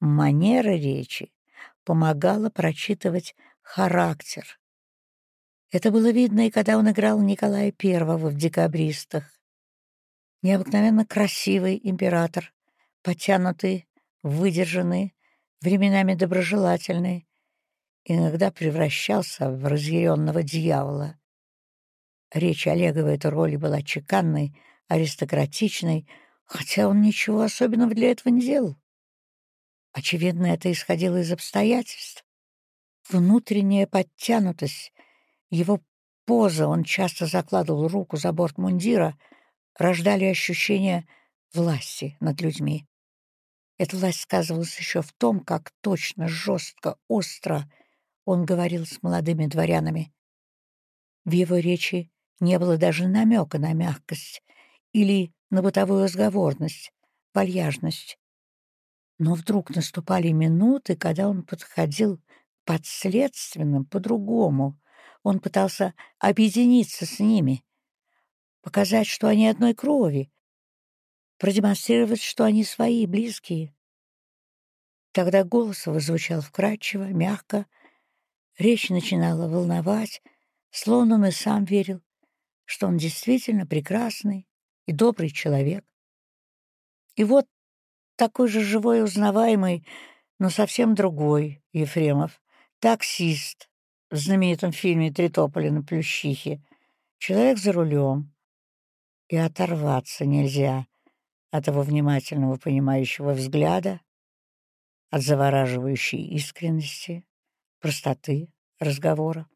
манера речи помогала прочитывать характер. Это было видно и когда он играл Николая Первого в «Декабристах». Необыкновенно красивый император, потянутый, выдержанный, временами доброжелательный, иногда превращался в разъяренного дьявола. Речь Олега в этой роли была чеканной, аристократичной, хотя он ничего особенного для этого не делал. Очевидно, это исходило из обстоятельств. Внутренняя подтянутость, его поза, он часто закладывал руку за борт мундира, рождали ощущение власти над людьми. Эта власть сказывалась еще в том, как точно, жестко, остро он говорил с молодыми дворянами. В его речи не было даже намека на мягкость или на бытовую разговорность, вальяжность. Но вдруг наступали минуты, когда он подходил подследственным по-другому. Он пытался объединиться с ними, показать, что они одной крови, продемонстрировать, что они свои, близкие. Тогда голос его звучал вкрадчиво, мягко, речь начинала волновать, словно он и сам верил, что он действительно прекрасный и добрый человек. И вот такой же живой узнаваемый, но совсем другой Ефремов, Таксист в знаменитом фильме «Тритополи на Плющихе». Человек за рулем. И оторваться нельзя от его внимательного, понимающего взгляда, от завораживающей искренности, простоты разговора.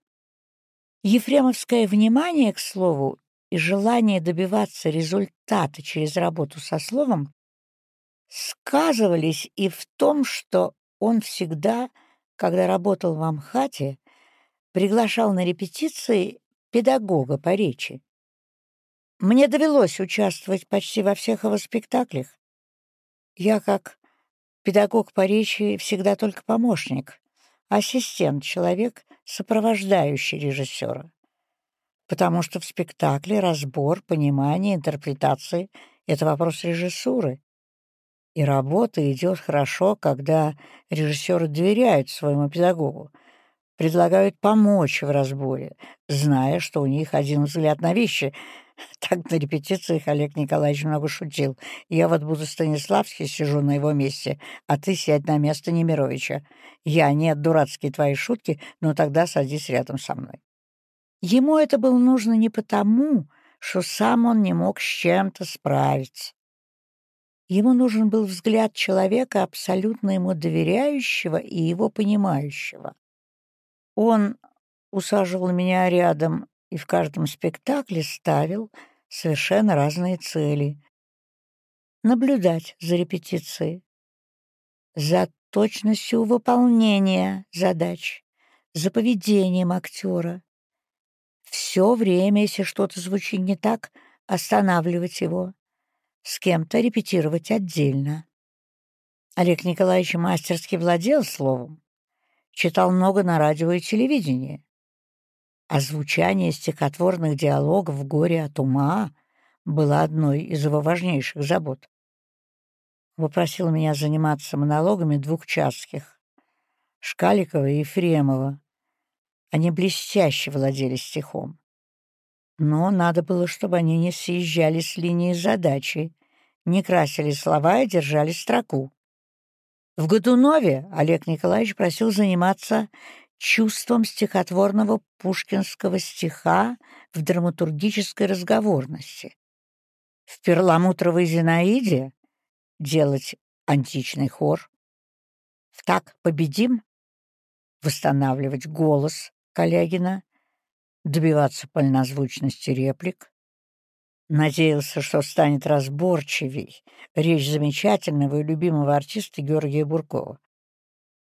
Ефремовское внимание, к слову, и желание добиваться результата через работу со словом сказывались и в том, что он всегда когда работал в Амхате, приглашал на репетиции педагога по речи. Мне довелось участвовать почти во всех его спектаклях. Я, как педагог по речи, всегда только помощник, ассистент, человек, сопровождающий режиссера. Потому что в спектакле разбор, понимание, интерпретации — это вопрос режиссуры. И работа идет хорошо, когда режиссеры доверяют своему педагогу, предлагают помочь в разборе, зная, что у них один взгляд на вещи. [LAUGHS] Так на репетициях Олег Николаевич много шутил. Я вот буду Станиславский, сижу на его месте, а ты сядь на место Немировича. Я, нет, дурацкие твои шутки, но тогда садись рядом со мной. Ему это было нужно не потому, что сам он не мог с чем-то справиться. Ему нужен был взгляд человека, абсолютно ему доверяющего и его понимающего. Он усаживал меня рядом и в каждом спектакле ставил совершенно разные цели. Наблюдать за репетицией, за точностью выполнения задач, за поведением актера. Все время, если что-то звучит не так, останавливать его, с кем-то репетировать отдельно. Олег Николаевич мастерски владел словом, читал много на радио и телевидении. Озвучание стихотворных диалогов «Горе от ума» было одной из его важнейших забот. Попросил меня заниматься монологами двухчасских — Шкаликова и Ефремова. Они блестяще владели стихом. Но надо было, чтобы они не съезжали с линии задачи, не красили слова и держали строку. В Годунове Олег Николаевич просил заниматься чувством стихотворного пушкинского стиха в драматургической разговорности. В «Перламутровой Зинаиде» делать античный хор. В «Так победим» восстанавливать голос Калягина, добиваться польнозвучности реплик. Надеялся, что станет разборчивей речь замечательного и любимого артиста Георгия Буркова.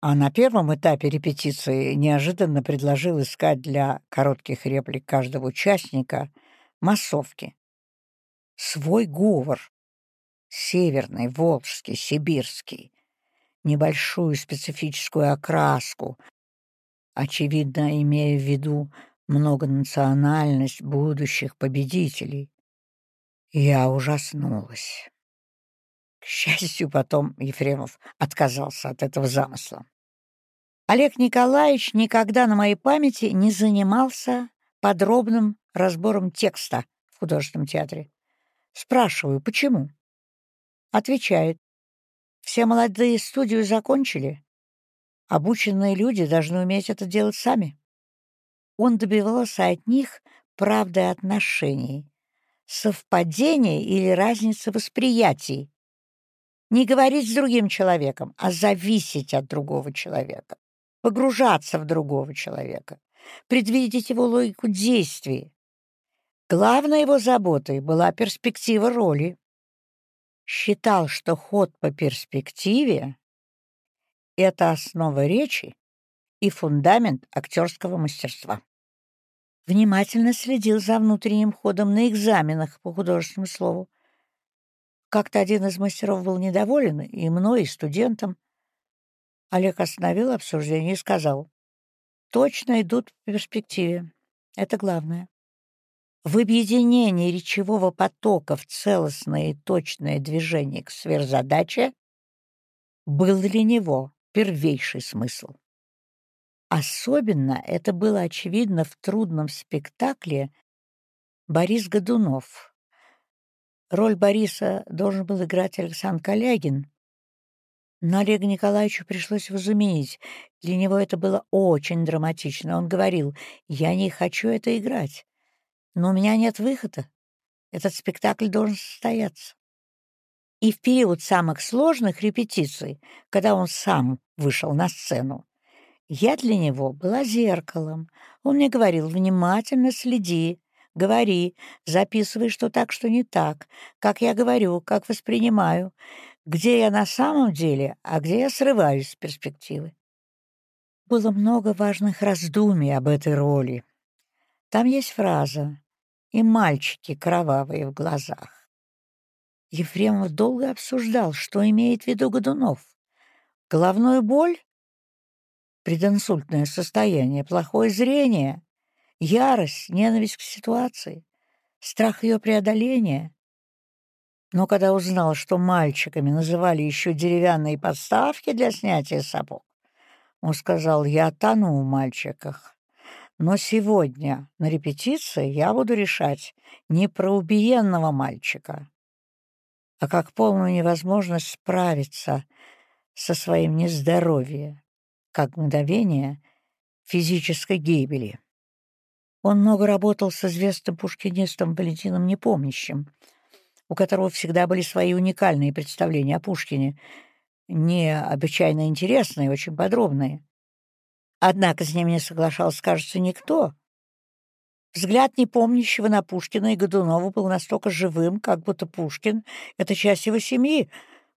А на первом этапе репетиции неожиданно предложил искать для коротких реплик каждого участника массовки. Свой говор. Северный, волжский, сибирский. Небольшую специфическую окраску, очевидно, имея в виду многонациональность будущих победителей. Я ужаснулась. К счастью, потом Ефремов отказался от этого замысла. Олег Николаевич никогда на моей памяти не занимался подробным разбором текста в художественном театре. Спрашиваю, почему? Отвечает. Все молодые студию закончили. Обученные люди должны уметь это делать сами. Он добивался от них правды отношений, совпадения или разницы восприятий. Не говорить с другим человеком, а зависеть от другого человека, погружаться в другого человека, предвидеть его логику действий. Главной его заботой была перспектива роли. Считал, что ход по перспективе — это основа речи и фундамент актерского мастерства внимательно следил за внутренним ходом на экзаменах по художественному слову. Как-то один из мастеров был недоволен и мной, и студентом. Олег остановил обсуждение и сказал, «Точно идут в перспективе. Это главное». В объединении речевого потока в целостное и точное движение к сверхзадаче был для него первейший смысл. Особенно это было очевидно в трудном спектакле «Борис Годунов». Роль Бориса должен был играть Александр Калягин, но Олегу Николаевичу пришлось его заменить. Для него это было очень драматично. Он говорил, «Я не хочу это играть, но у меня нет выхода. Этот спектакль должен состояться». И в период самых сложных репетиций, когда он сам вышел на сцену, я для него была зеркалом. Он мне говорил, внимательно следи, говори, записывай, что так, что не так, как я говорю, как воспринимаю, где я на самом деле, а где я срываюсь с перспективы. Было много важных раздумий об этой роли. Там есть фраза «и мальчики кровавые в глазах». Ефремов долго обсуждал, что имеет в виду Годунов. Головную боль прединсультное состояние, плохое зрение, ярость, ненависть к ситуации, страх ее преодоления. Но когда узнал, что мальчиками называли еще деревянные подставки для снятия сапог, он сказал, я тону в мальчиках. Но сегодня на репетиции я буду решать не про убиенного мальчика, а как полную невозможность справиться со своим нездоровьем как мгновение физической гибели. Он много работал с известным пушкинистом Валентином Непомнящим, у которого всегда были свои уникальные представления о Пушкине, необычайно интересные, очень подробные. Однако с ним не соглашался, кажется, никто. Взгляд непомнящего на Пушкина и Годунова был настолько живым, как будто Пушкин — это часть его семьи,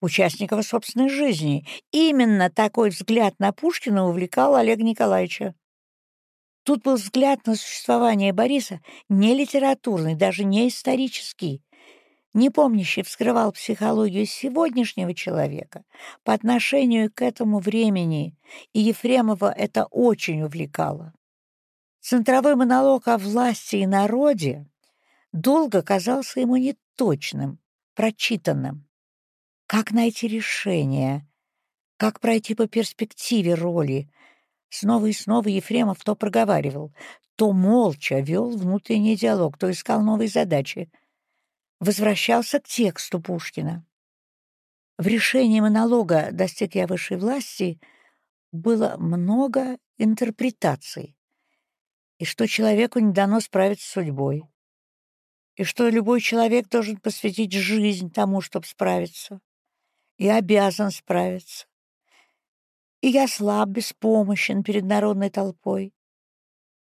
участников собственной жизни. Именно такой взгляд на Пушкина увлекал Олега Николаевича. Тут был взгляд на существование Бориса не литературный, даже не исторический, не помнящий вскрывал психологию сегодняшнего человека по отношению к этому времени, и Ефремова это очень увлекало. Центровой монолог о власти и народе долго казался ему неточным, прочитанным. Как найти решение? Как пройти по перспективе роли? Снова и снова Ефремов то проговаривал, то молча вел внутренний диалог, то искал новые задачи. Возвращался к тексту Пушкина. В решении монолога «Достиг я высшей власти» было много интерпретаций, и что человеку не дано справиться с судьбой, и что любой человек должен посвятить жизнь тому, чтобы справиться, и обязан справиться. И я слаб, беспомощен перед народной толпой,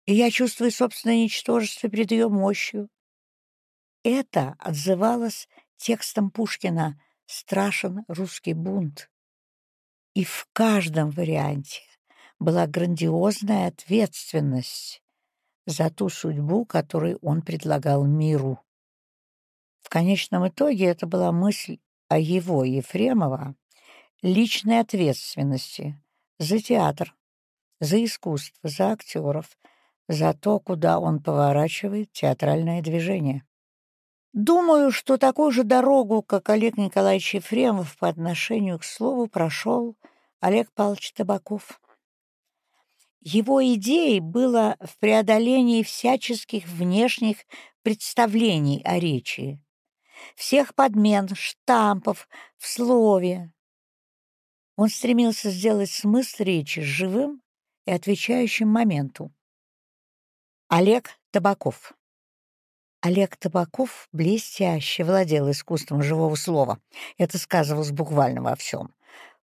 и я чувствую собственное ничтожество перед ее мощью. Это отзывалось текстом Пушкина «Страшен русский бунт». И в каждом варианте была грандиозная ответственность за ту судьбу, которую он предлагал миру. В конечном итоге это была мысль его, Ефремова, личной ответственности за театр, за искусство, за актеров, за то, куда он поворачивает театральное движение. Думаю, что такую же дорогу, как Олег Николаевич Ефремов по отношению к слову, прошел Олег Павлович Табаков. Его идеей было в преодолении всяческих внешних представлений о речи, всех подмен, штампов в слове. Он стремился сделать смысл речи живым и отвечающим моменту. Олег Табаков Олег Табаков блестяще владел искусством живого слова. Это сказывалось буквально во всем.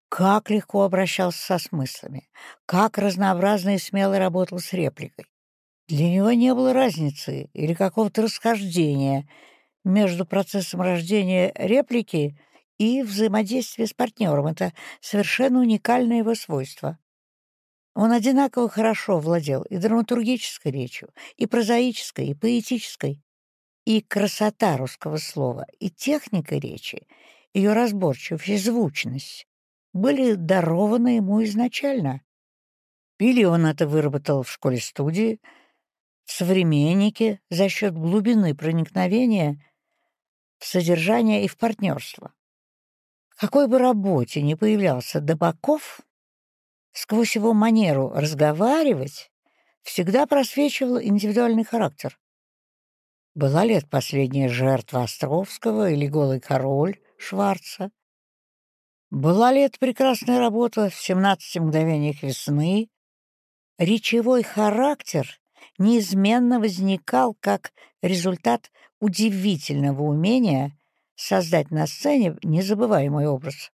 Как легко обращался со смыслами, как разнообразно и смело работал с репликой. Для него не было разницы или какого-то расхождения между процессом рождения реплики и взаимодействия с партнером. Это совершенно уникальное его свойство. Он одинаково хорошо владел и драматургической речью, и прозаической, и поэтической. И красота русского слова, и техника речи, ее разборчивость, звучность были дарованы ему изначально. Или он это выработал в школе-студии, в «Современнике» за счет глубины проникновения в содержание и в партнерство. В какой бы работе ни появлялся Добаков, сквозь его манеру разговаривать всегда просвечивал индивидуальный характер. Была ли это последняя жертва Островского или голый король Шварца? Была ли это прекрасная работа в «17 мгновениях весны»? Речевой характер неизменно возникал как результат удивительного умения создать на сцене незабываемый образ.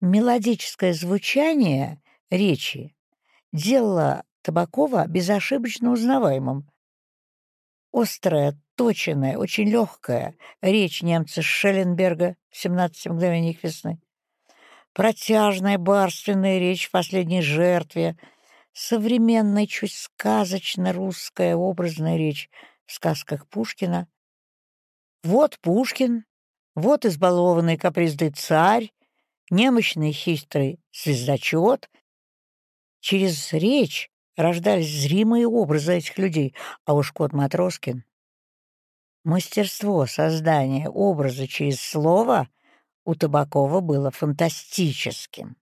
Мелодическое звучание речи делало Табакова безошибочно узнаваемым. Острая, точенная, очень легкая речь немца Шелленберга в «17 мгновениях весны» протяжная барственная речь в последней жертве, современная, чуть сказочно-русская образная речь в сказках Пушкина. Вот Пушкин, вот избалованный капризный царь, немощный хитрый звездочет. Через речь рождались зримые образы этих людей, а уж кот Матроскин. Мастерство создания образа через слово — у Табакова было фантастическим.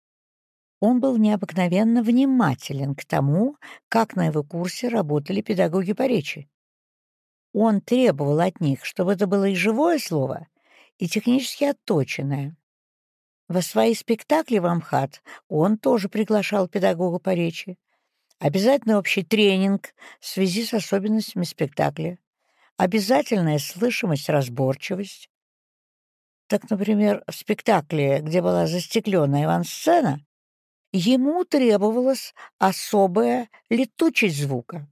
Он был необыкновенно внимателен к тому, как на его курсе работали педагоги по речи. Он требовал от них, чтобы это было и живое слово, и технически отточенное. Во свои спектакли в Амхат он тоже приглашал педагога по речи. Обязательно общий тренинг в связи с особенностями спектакля. Обязательная слышимость, разборчивость. Так, например, в спектакле, где была застекленная авансцена, ему требовалась особая летучесть звука,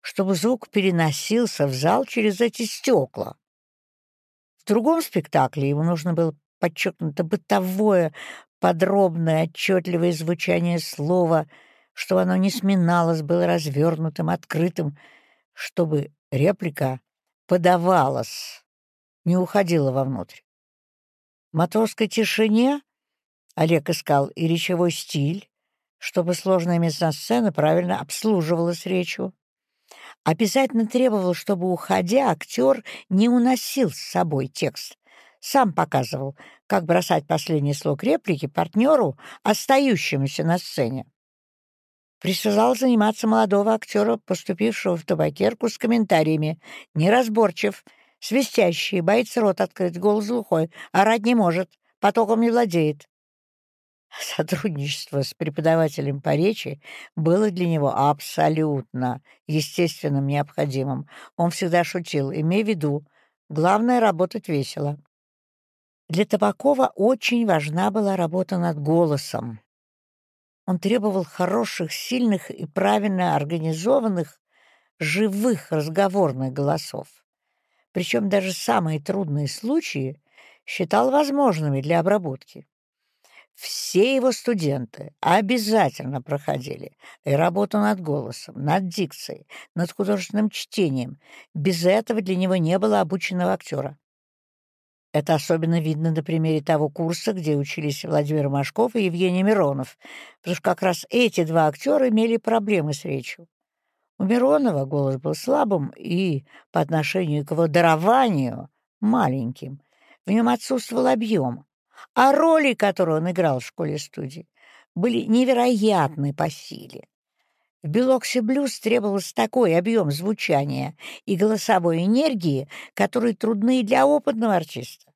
чтобы звук переносился в зал через эти стекла. В другом спектакле ему нужно было подчеркнуто бытовое, подробное, отчетливое звучание слова чтобы оно не сминалось, было развернутым, открытым, чтобы реплика подавалась, не уходила вовнутрь. В матросской тишине Олег искал и речевой стиль, чтобы сложная мизансцена правильно обслуживалась речью. Обязательно требовал, чтобы, уходя, актер не уносил с собой текст. Сам показывал, как бросать последний слог реплики партнеру, остающемуся на сцене. Присылал заниматься молодого актера, поступившего в табакерку с комментариями. Неразборчив, свистящий, боится рот открыть, голос глухой, орать не может, потоком не владеет. Сотрудничество с преподавателем по речи было для него абсолютно естественным, необходимым. Он всегда шутил, имей в виду, главное — работать весело. Для Табакова очень важна была работа над голосом. Он требовал хороших, сильных и правильно организованных, живых разговорных голосов. Причем даже самые трудные случаи считал возможными для обработки. Все его студенты обязательно проходили и работу над голосом, над дикцией, над художественным чтением. Без этого для него не было обученного актера. Это особенно видно на примере того курса, где учились Владимир Машков и Евгений Миронов, потому что как раз эти два актера имели проблемы с речью. У Миронова голос был слабым и, по отношению к его дарованию, маленьким. В нем отсутствовал объем, а роли, которые он играл в школе-студии, были невероятны по силе. В «Белоксе блюз» требовался такой объем звучания и голосовой энергии, которые трудны для опытного артиста.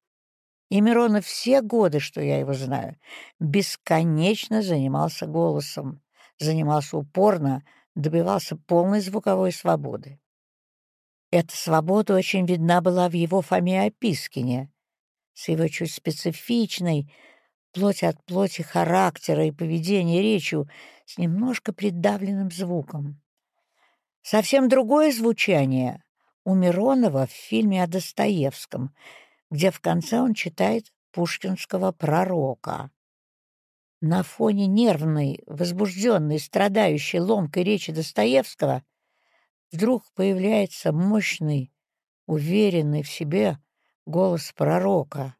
И Миронов все годы, что я его знаю, бесконечно занимался голосом, занимался упорно, добивался полной звуковой свободы. Эта свобода очень видна была в его Фоме Опискине, с его чуть специфичной, плоть от плоти характера и поведения речью, с немножко придавленным звуком. Совсем другое звучание у Миронова в фильме о Достоевском, где в конце он читает пушкинского пророка. На фоне нервной, возбужденной, страдающей ломкой речи Достоевского вдруг появляется мощный, уверенный в себе голос пророка,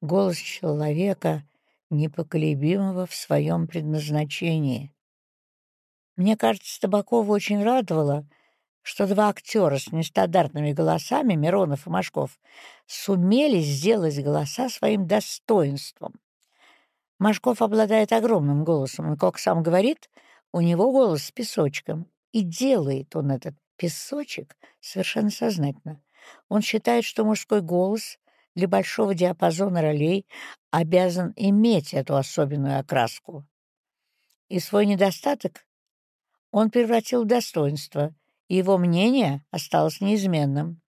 голос человека, непоколебимого в своем предназначении. Мне кажется, Табакова очень радовало, что два актера с нестандартными голосами, Миронов и Машков, сумели сделать голоса своим достоинством. Машков обладает огромным голосом, и, как сам говорит, у него голос с песочком, и делает он этот песочек совершенно сознательно. Он считает, что мужской голос для большого диапазона ролей обязан иметь эту особенную окраску. И свой недостаток он превратил в достоинство, и его мнение осталось неизменным.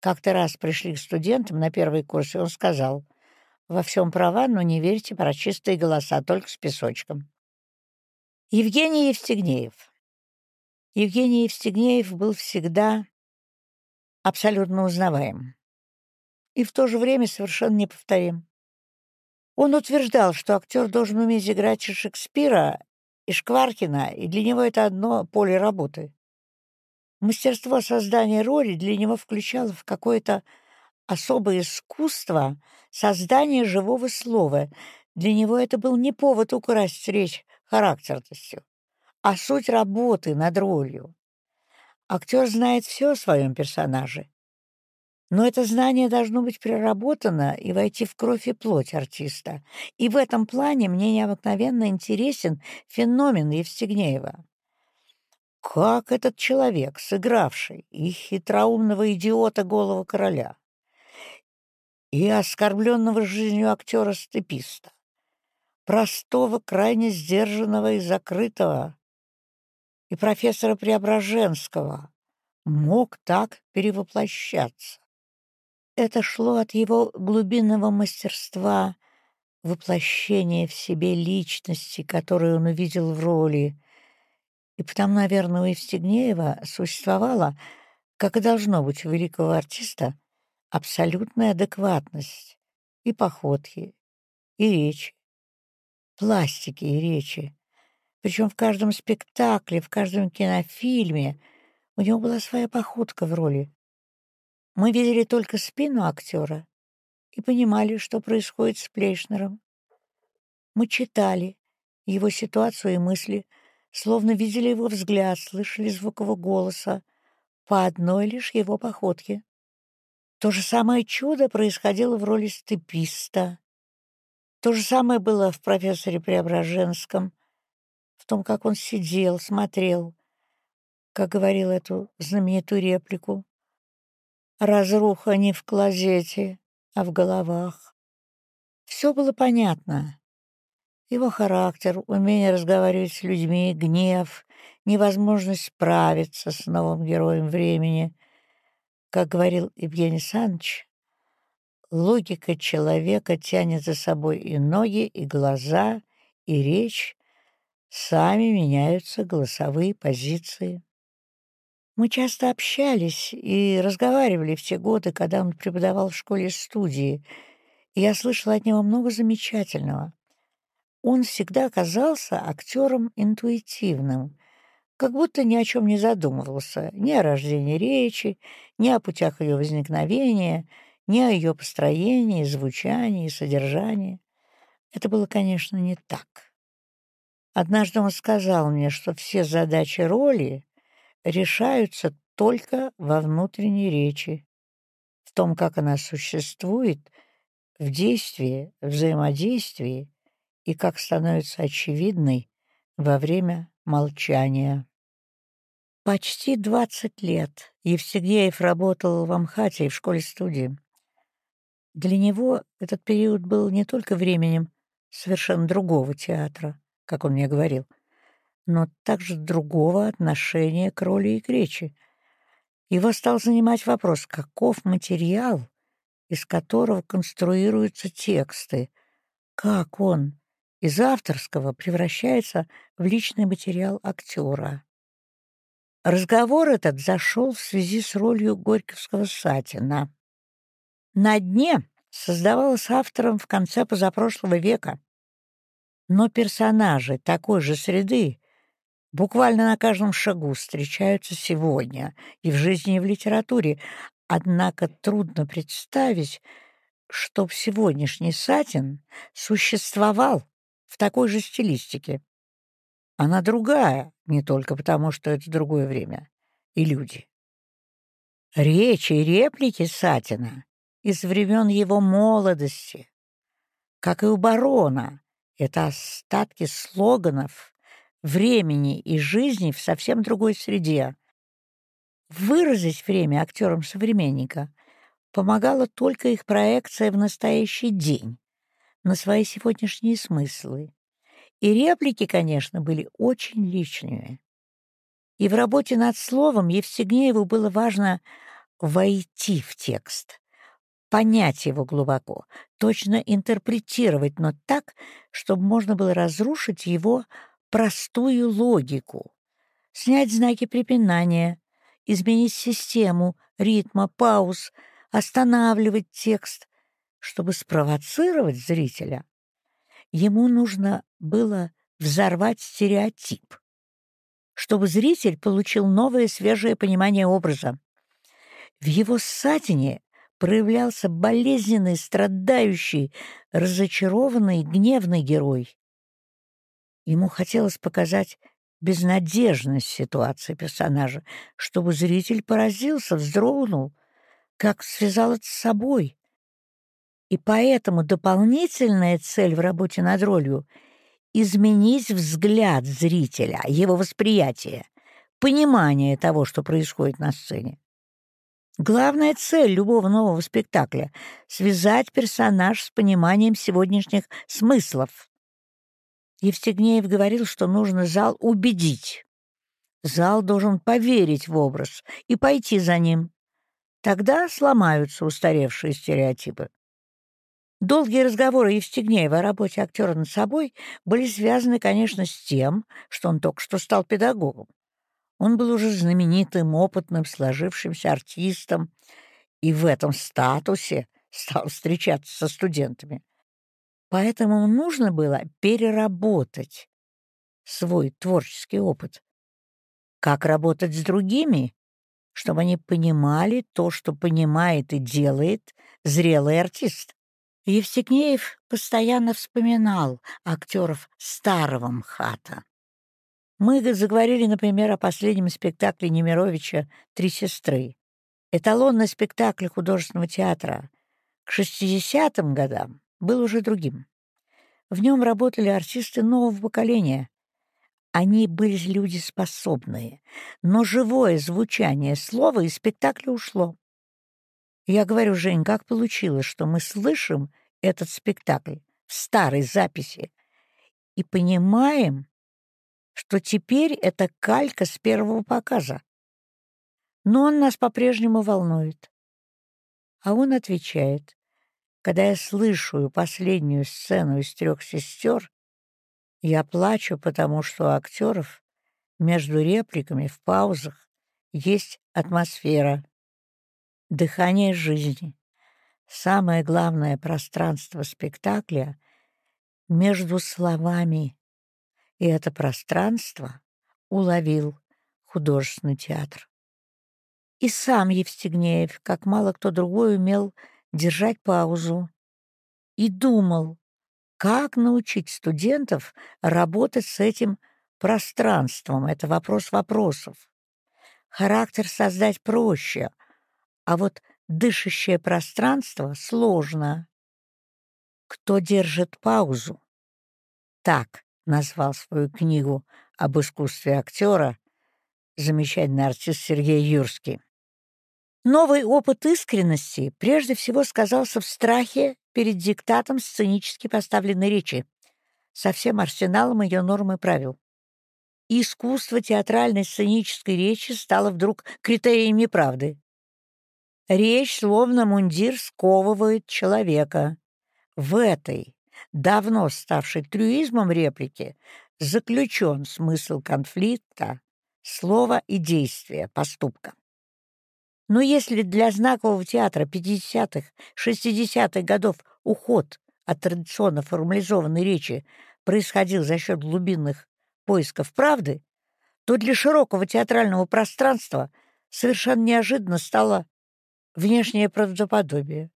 Как-то раз пришли к студентам на первый курс, и он сказал, «Во всем права, но не верьте про чистые голоса, только с песочком». Евгений Евстигнеев. Евгений Евстигнеев был всегда абсолютно узнаваем и в то же время совершенно неповторим. Он утверждал, что актер должен уметь играть и Шекспира, и Шкваркина, и для него это одно поле работы. Мастерство создания роли для него включало в какое-то особое искусство создания живого слова. Для него это был не повод украсть речь характерностью, а суть работы над ролью. Актер знает все о своем персонаже, но это знание должно быть проработано и войти в кровь и плоть артиста. И в этом плане мне необыкновенно интересен феномен Евстигнеева. Как этот человек, сыгравший и хитроумного идиота голого короля, и оскорбленного жизнью актера-степиста, простого, крайне сдержанного и закрытого, и профессора Преображенского мог так перевоплощаться. Это шло от его глубинного мастерства, воплощения в себе личности, которую он увидел в роли. И потому, наверное, у Евстигнеева существовала, как и должно быть у великого артиста, абсолютная адекватность и походки, и речи, пластики и речи, Причем в каждом спектакле, в каждом кинофильме у него была своя походка в роли. Мы видели только спину актера и понимали, что происходит с Плейшнером. Мы читали его ситуацию и мысли, словно видели его взгляд, слышали звук его голоса по одной лишь его походке. То же самое чудо происходило в роли степиста. То же самое было в профессоре Преображенском, в том, как он сидел, смотрел, как говорил эту знаменитую реплику. «Разруха не в клозете, а в головах». Все было понятно. Его характер, умение разговаривать с людьми, гнев, невозможность справиться с новым героем времени. Как говорил Евгений Саныч, логика человека тянет за собой и ноги, и глаза, и речь, сами меняются голосовые позиции. Мы часто общались и разговаривали в те годы, когда он преподавал в школе-студии, и я слышала от него много замечательного. Он всегда оказался актером интуитивным, как будто ни о чем не задумывался, ни о рождении речи, ни о путях ее возникновения, ни о ее построении, звучании, содержании. Это было, конечно, не так. Однажды он сказал мне, что все задачи роли решаются только во внутренней речи, в том, как она существует, в действии, взаимодействии и как становится очевидной во время молчания. Почти двадцать лет Евсегеев работал в Амхате и в школе-студии. Для него этот период был не только временем совершенно другого театра, как он мне говорил, но также другого отношения к роли и к речи. Его стал занимать вопрос, каков материал, из которого конструируются тексты, как он из авторского превращается в личный материал актера. Разговор этот зашел в связи с ролью Горьковского Сатина. «На дне» создавалась автором в конце позапрошлого века, но персонажи такой же среды буквально на каждом шагу встречаются сегодня и в жизни, и в литературе, однако трудно представить, чтоб сегодняшний Сатин существовал в такой же стилистике. Она другая, не только потому, что это другое время и люди. Речи и реплики Сатина из времен его молодости, как и у барона, это остатки слоганов времени и жизни в совсем другой среде. Выразить время актерам современника помогала только их проекция в настоящий день, на свои сегодняшние смыслы. И реплики, конечно, были очень личными. И в работе над словом Евстигнееву было важно войти в текст, понять его глубоко, точно интерпретировать, но так, чтобы можно было разрушить его простую логику, снять знаки препинания, изменить систему, ритма, пауз, останавливать текст, чтобы спровоцировать зрителя, ему нужно было взорвать стереотип, чтобы зритель получил новое свежее понимание образа. В его ссадине проявлялся болезненный, страдающий, разочарованный, гневный герой. Ему хотелось показать безнадежность ситуации персонажа, чтобы зритель поразился, вздрогнул, как связал это с собой, и поэтому дополнительная цель в работе над ролью — изменить взгляд зрителя, его восприятие, понимание того, что происходит на сцене. Главная цель любого нового спектакля — связать персонаж с пониманием сегодняшних смыслов. Евстигнеев говорил, что нужно зал убедить. Зал должен поверить в образ и пойти за ним. Тогда сломаются устаревшие стереотипы. Долгие разговоры Евстигнеева о работе актера над собой были связаны, конечно, с тем, что он только что стал педагогом. Он был уже знаменитым, опытным, сложившимся артистом и в этом статусе стал встречаться со студентами. Поэтому нужно было переработать свой творческий опыт. Как работать с другими, чтобы они понимали то, что понимает и делает зрелый артист. Евстигнеев постоянно вспоминал актеров старого МХАТа. Мы заговорили, например, о последнем спектакле Немировича «Три сестры». Эталонный спектакль художественного театра к 60-м годам был уже другим. В нем работали артисты нового поколения. Они были люди способные, но живое звучание слова из спектакля ушло. Я говорю, Жень, как получилось, что мы слышим этот спектакль в старой записи и понимаем, что теперь это калька с первого показа. Но он нас по-прежнему волнует. А он отвечает, когда я слышу последнюю сцену из трех сестер, я плачу, потому что у актеров между репликами в паузах есть атмосфера, дыхание жизни. Самое главное пространство спектакля между словами. И это пространство уловил художественный театр. И сам Евстигнеев, как мало кто другой, умел держать паузу и думал, как научить студентов работать с этим пространством. Это вопрос вопросов. Характер создать проще, а вот дышащее пространство сложно. Кто держит паузу? Так назвал свою книгу об искусстве актера замечательный артист Сергей Юрский. Новый опыт искренности прежде всего сказался в страхе перед диктатом сценически поставленной речи, со всем арсеналом ее норм и правил. Искусство театральной сценической речи стало вдруг критерием неправды. Речь, словно мундир, сковывает человека. В этой, давно ставшей трюизмом реплики, заключен смысл конфликта, слова и действия, поступка. Но если для знакового театра 50-х, 60-х годов уход от традиционно формализованной речи происходил за счет глубинных поисков правды, то для широкого театрального пространства совершенно неожиданно стало внешнее правдоподобие.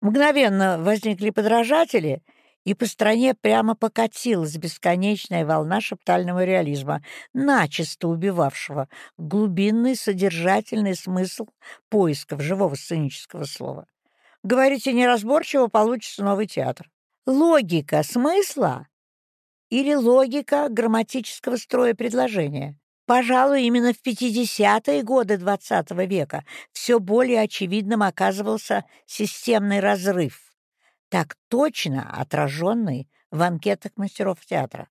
Мгновенно возникли подражатели — и по стране прямо покатилась бесконечная волна шептального реализма, начисто убивавшего глубинный содержательный смысл поисков живого сценического слова. Говорите неразборчиво, получится новый театр. Логика смысла или логика грамматического строя предложения? Пожалуй, именно в 50-е годы XX века все более очевидным оказывался системный разрыв так точно отраженный в анкетах мастеров театра.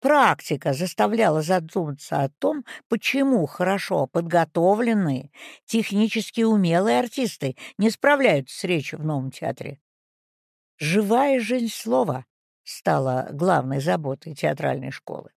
Практика заставляла задуматься о том, почему хорошо подготовленные, технически умелые артисты не справляются с речью в новом театре. Живая жизнь слова стала главной заботой театральной школы.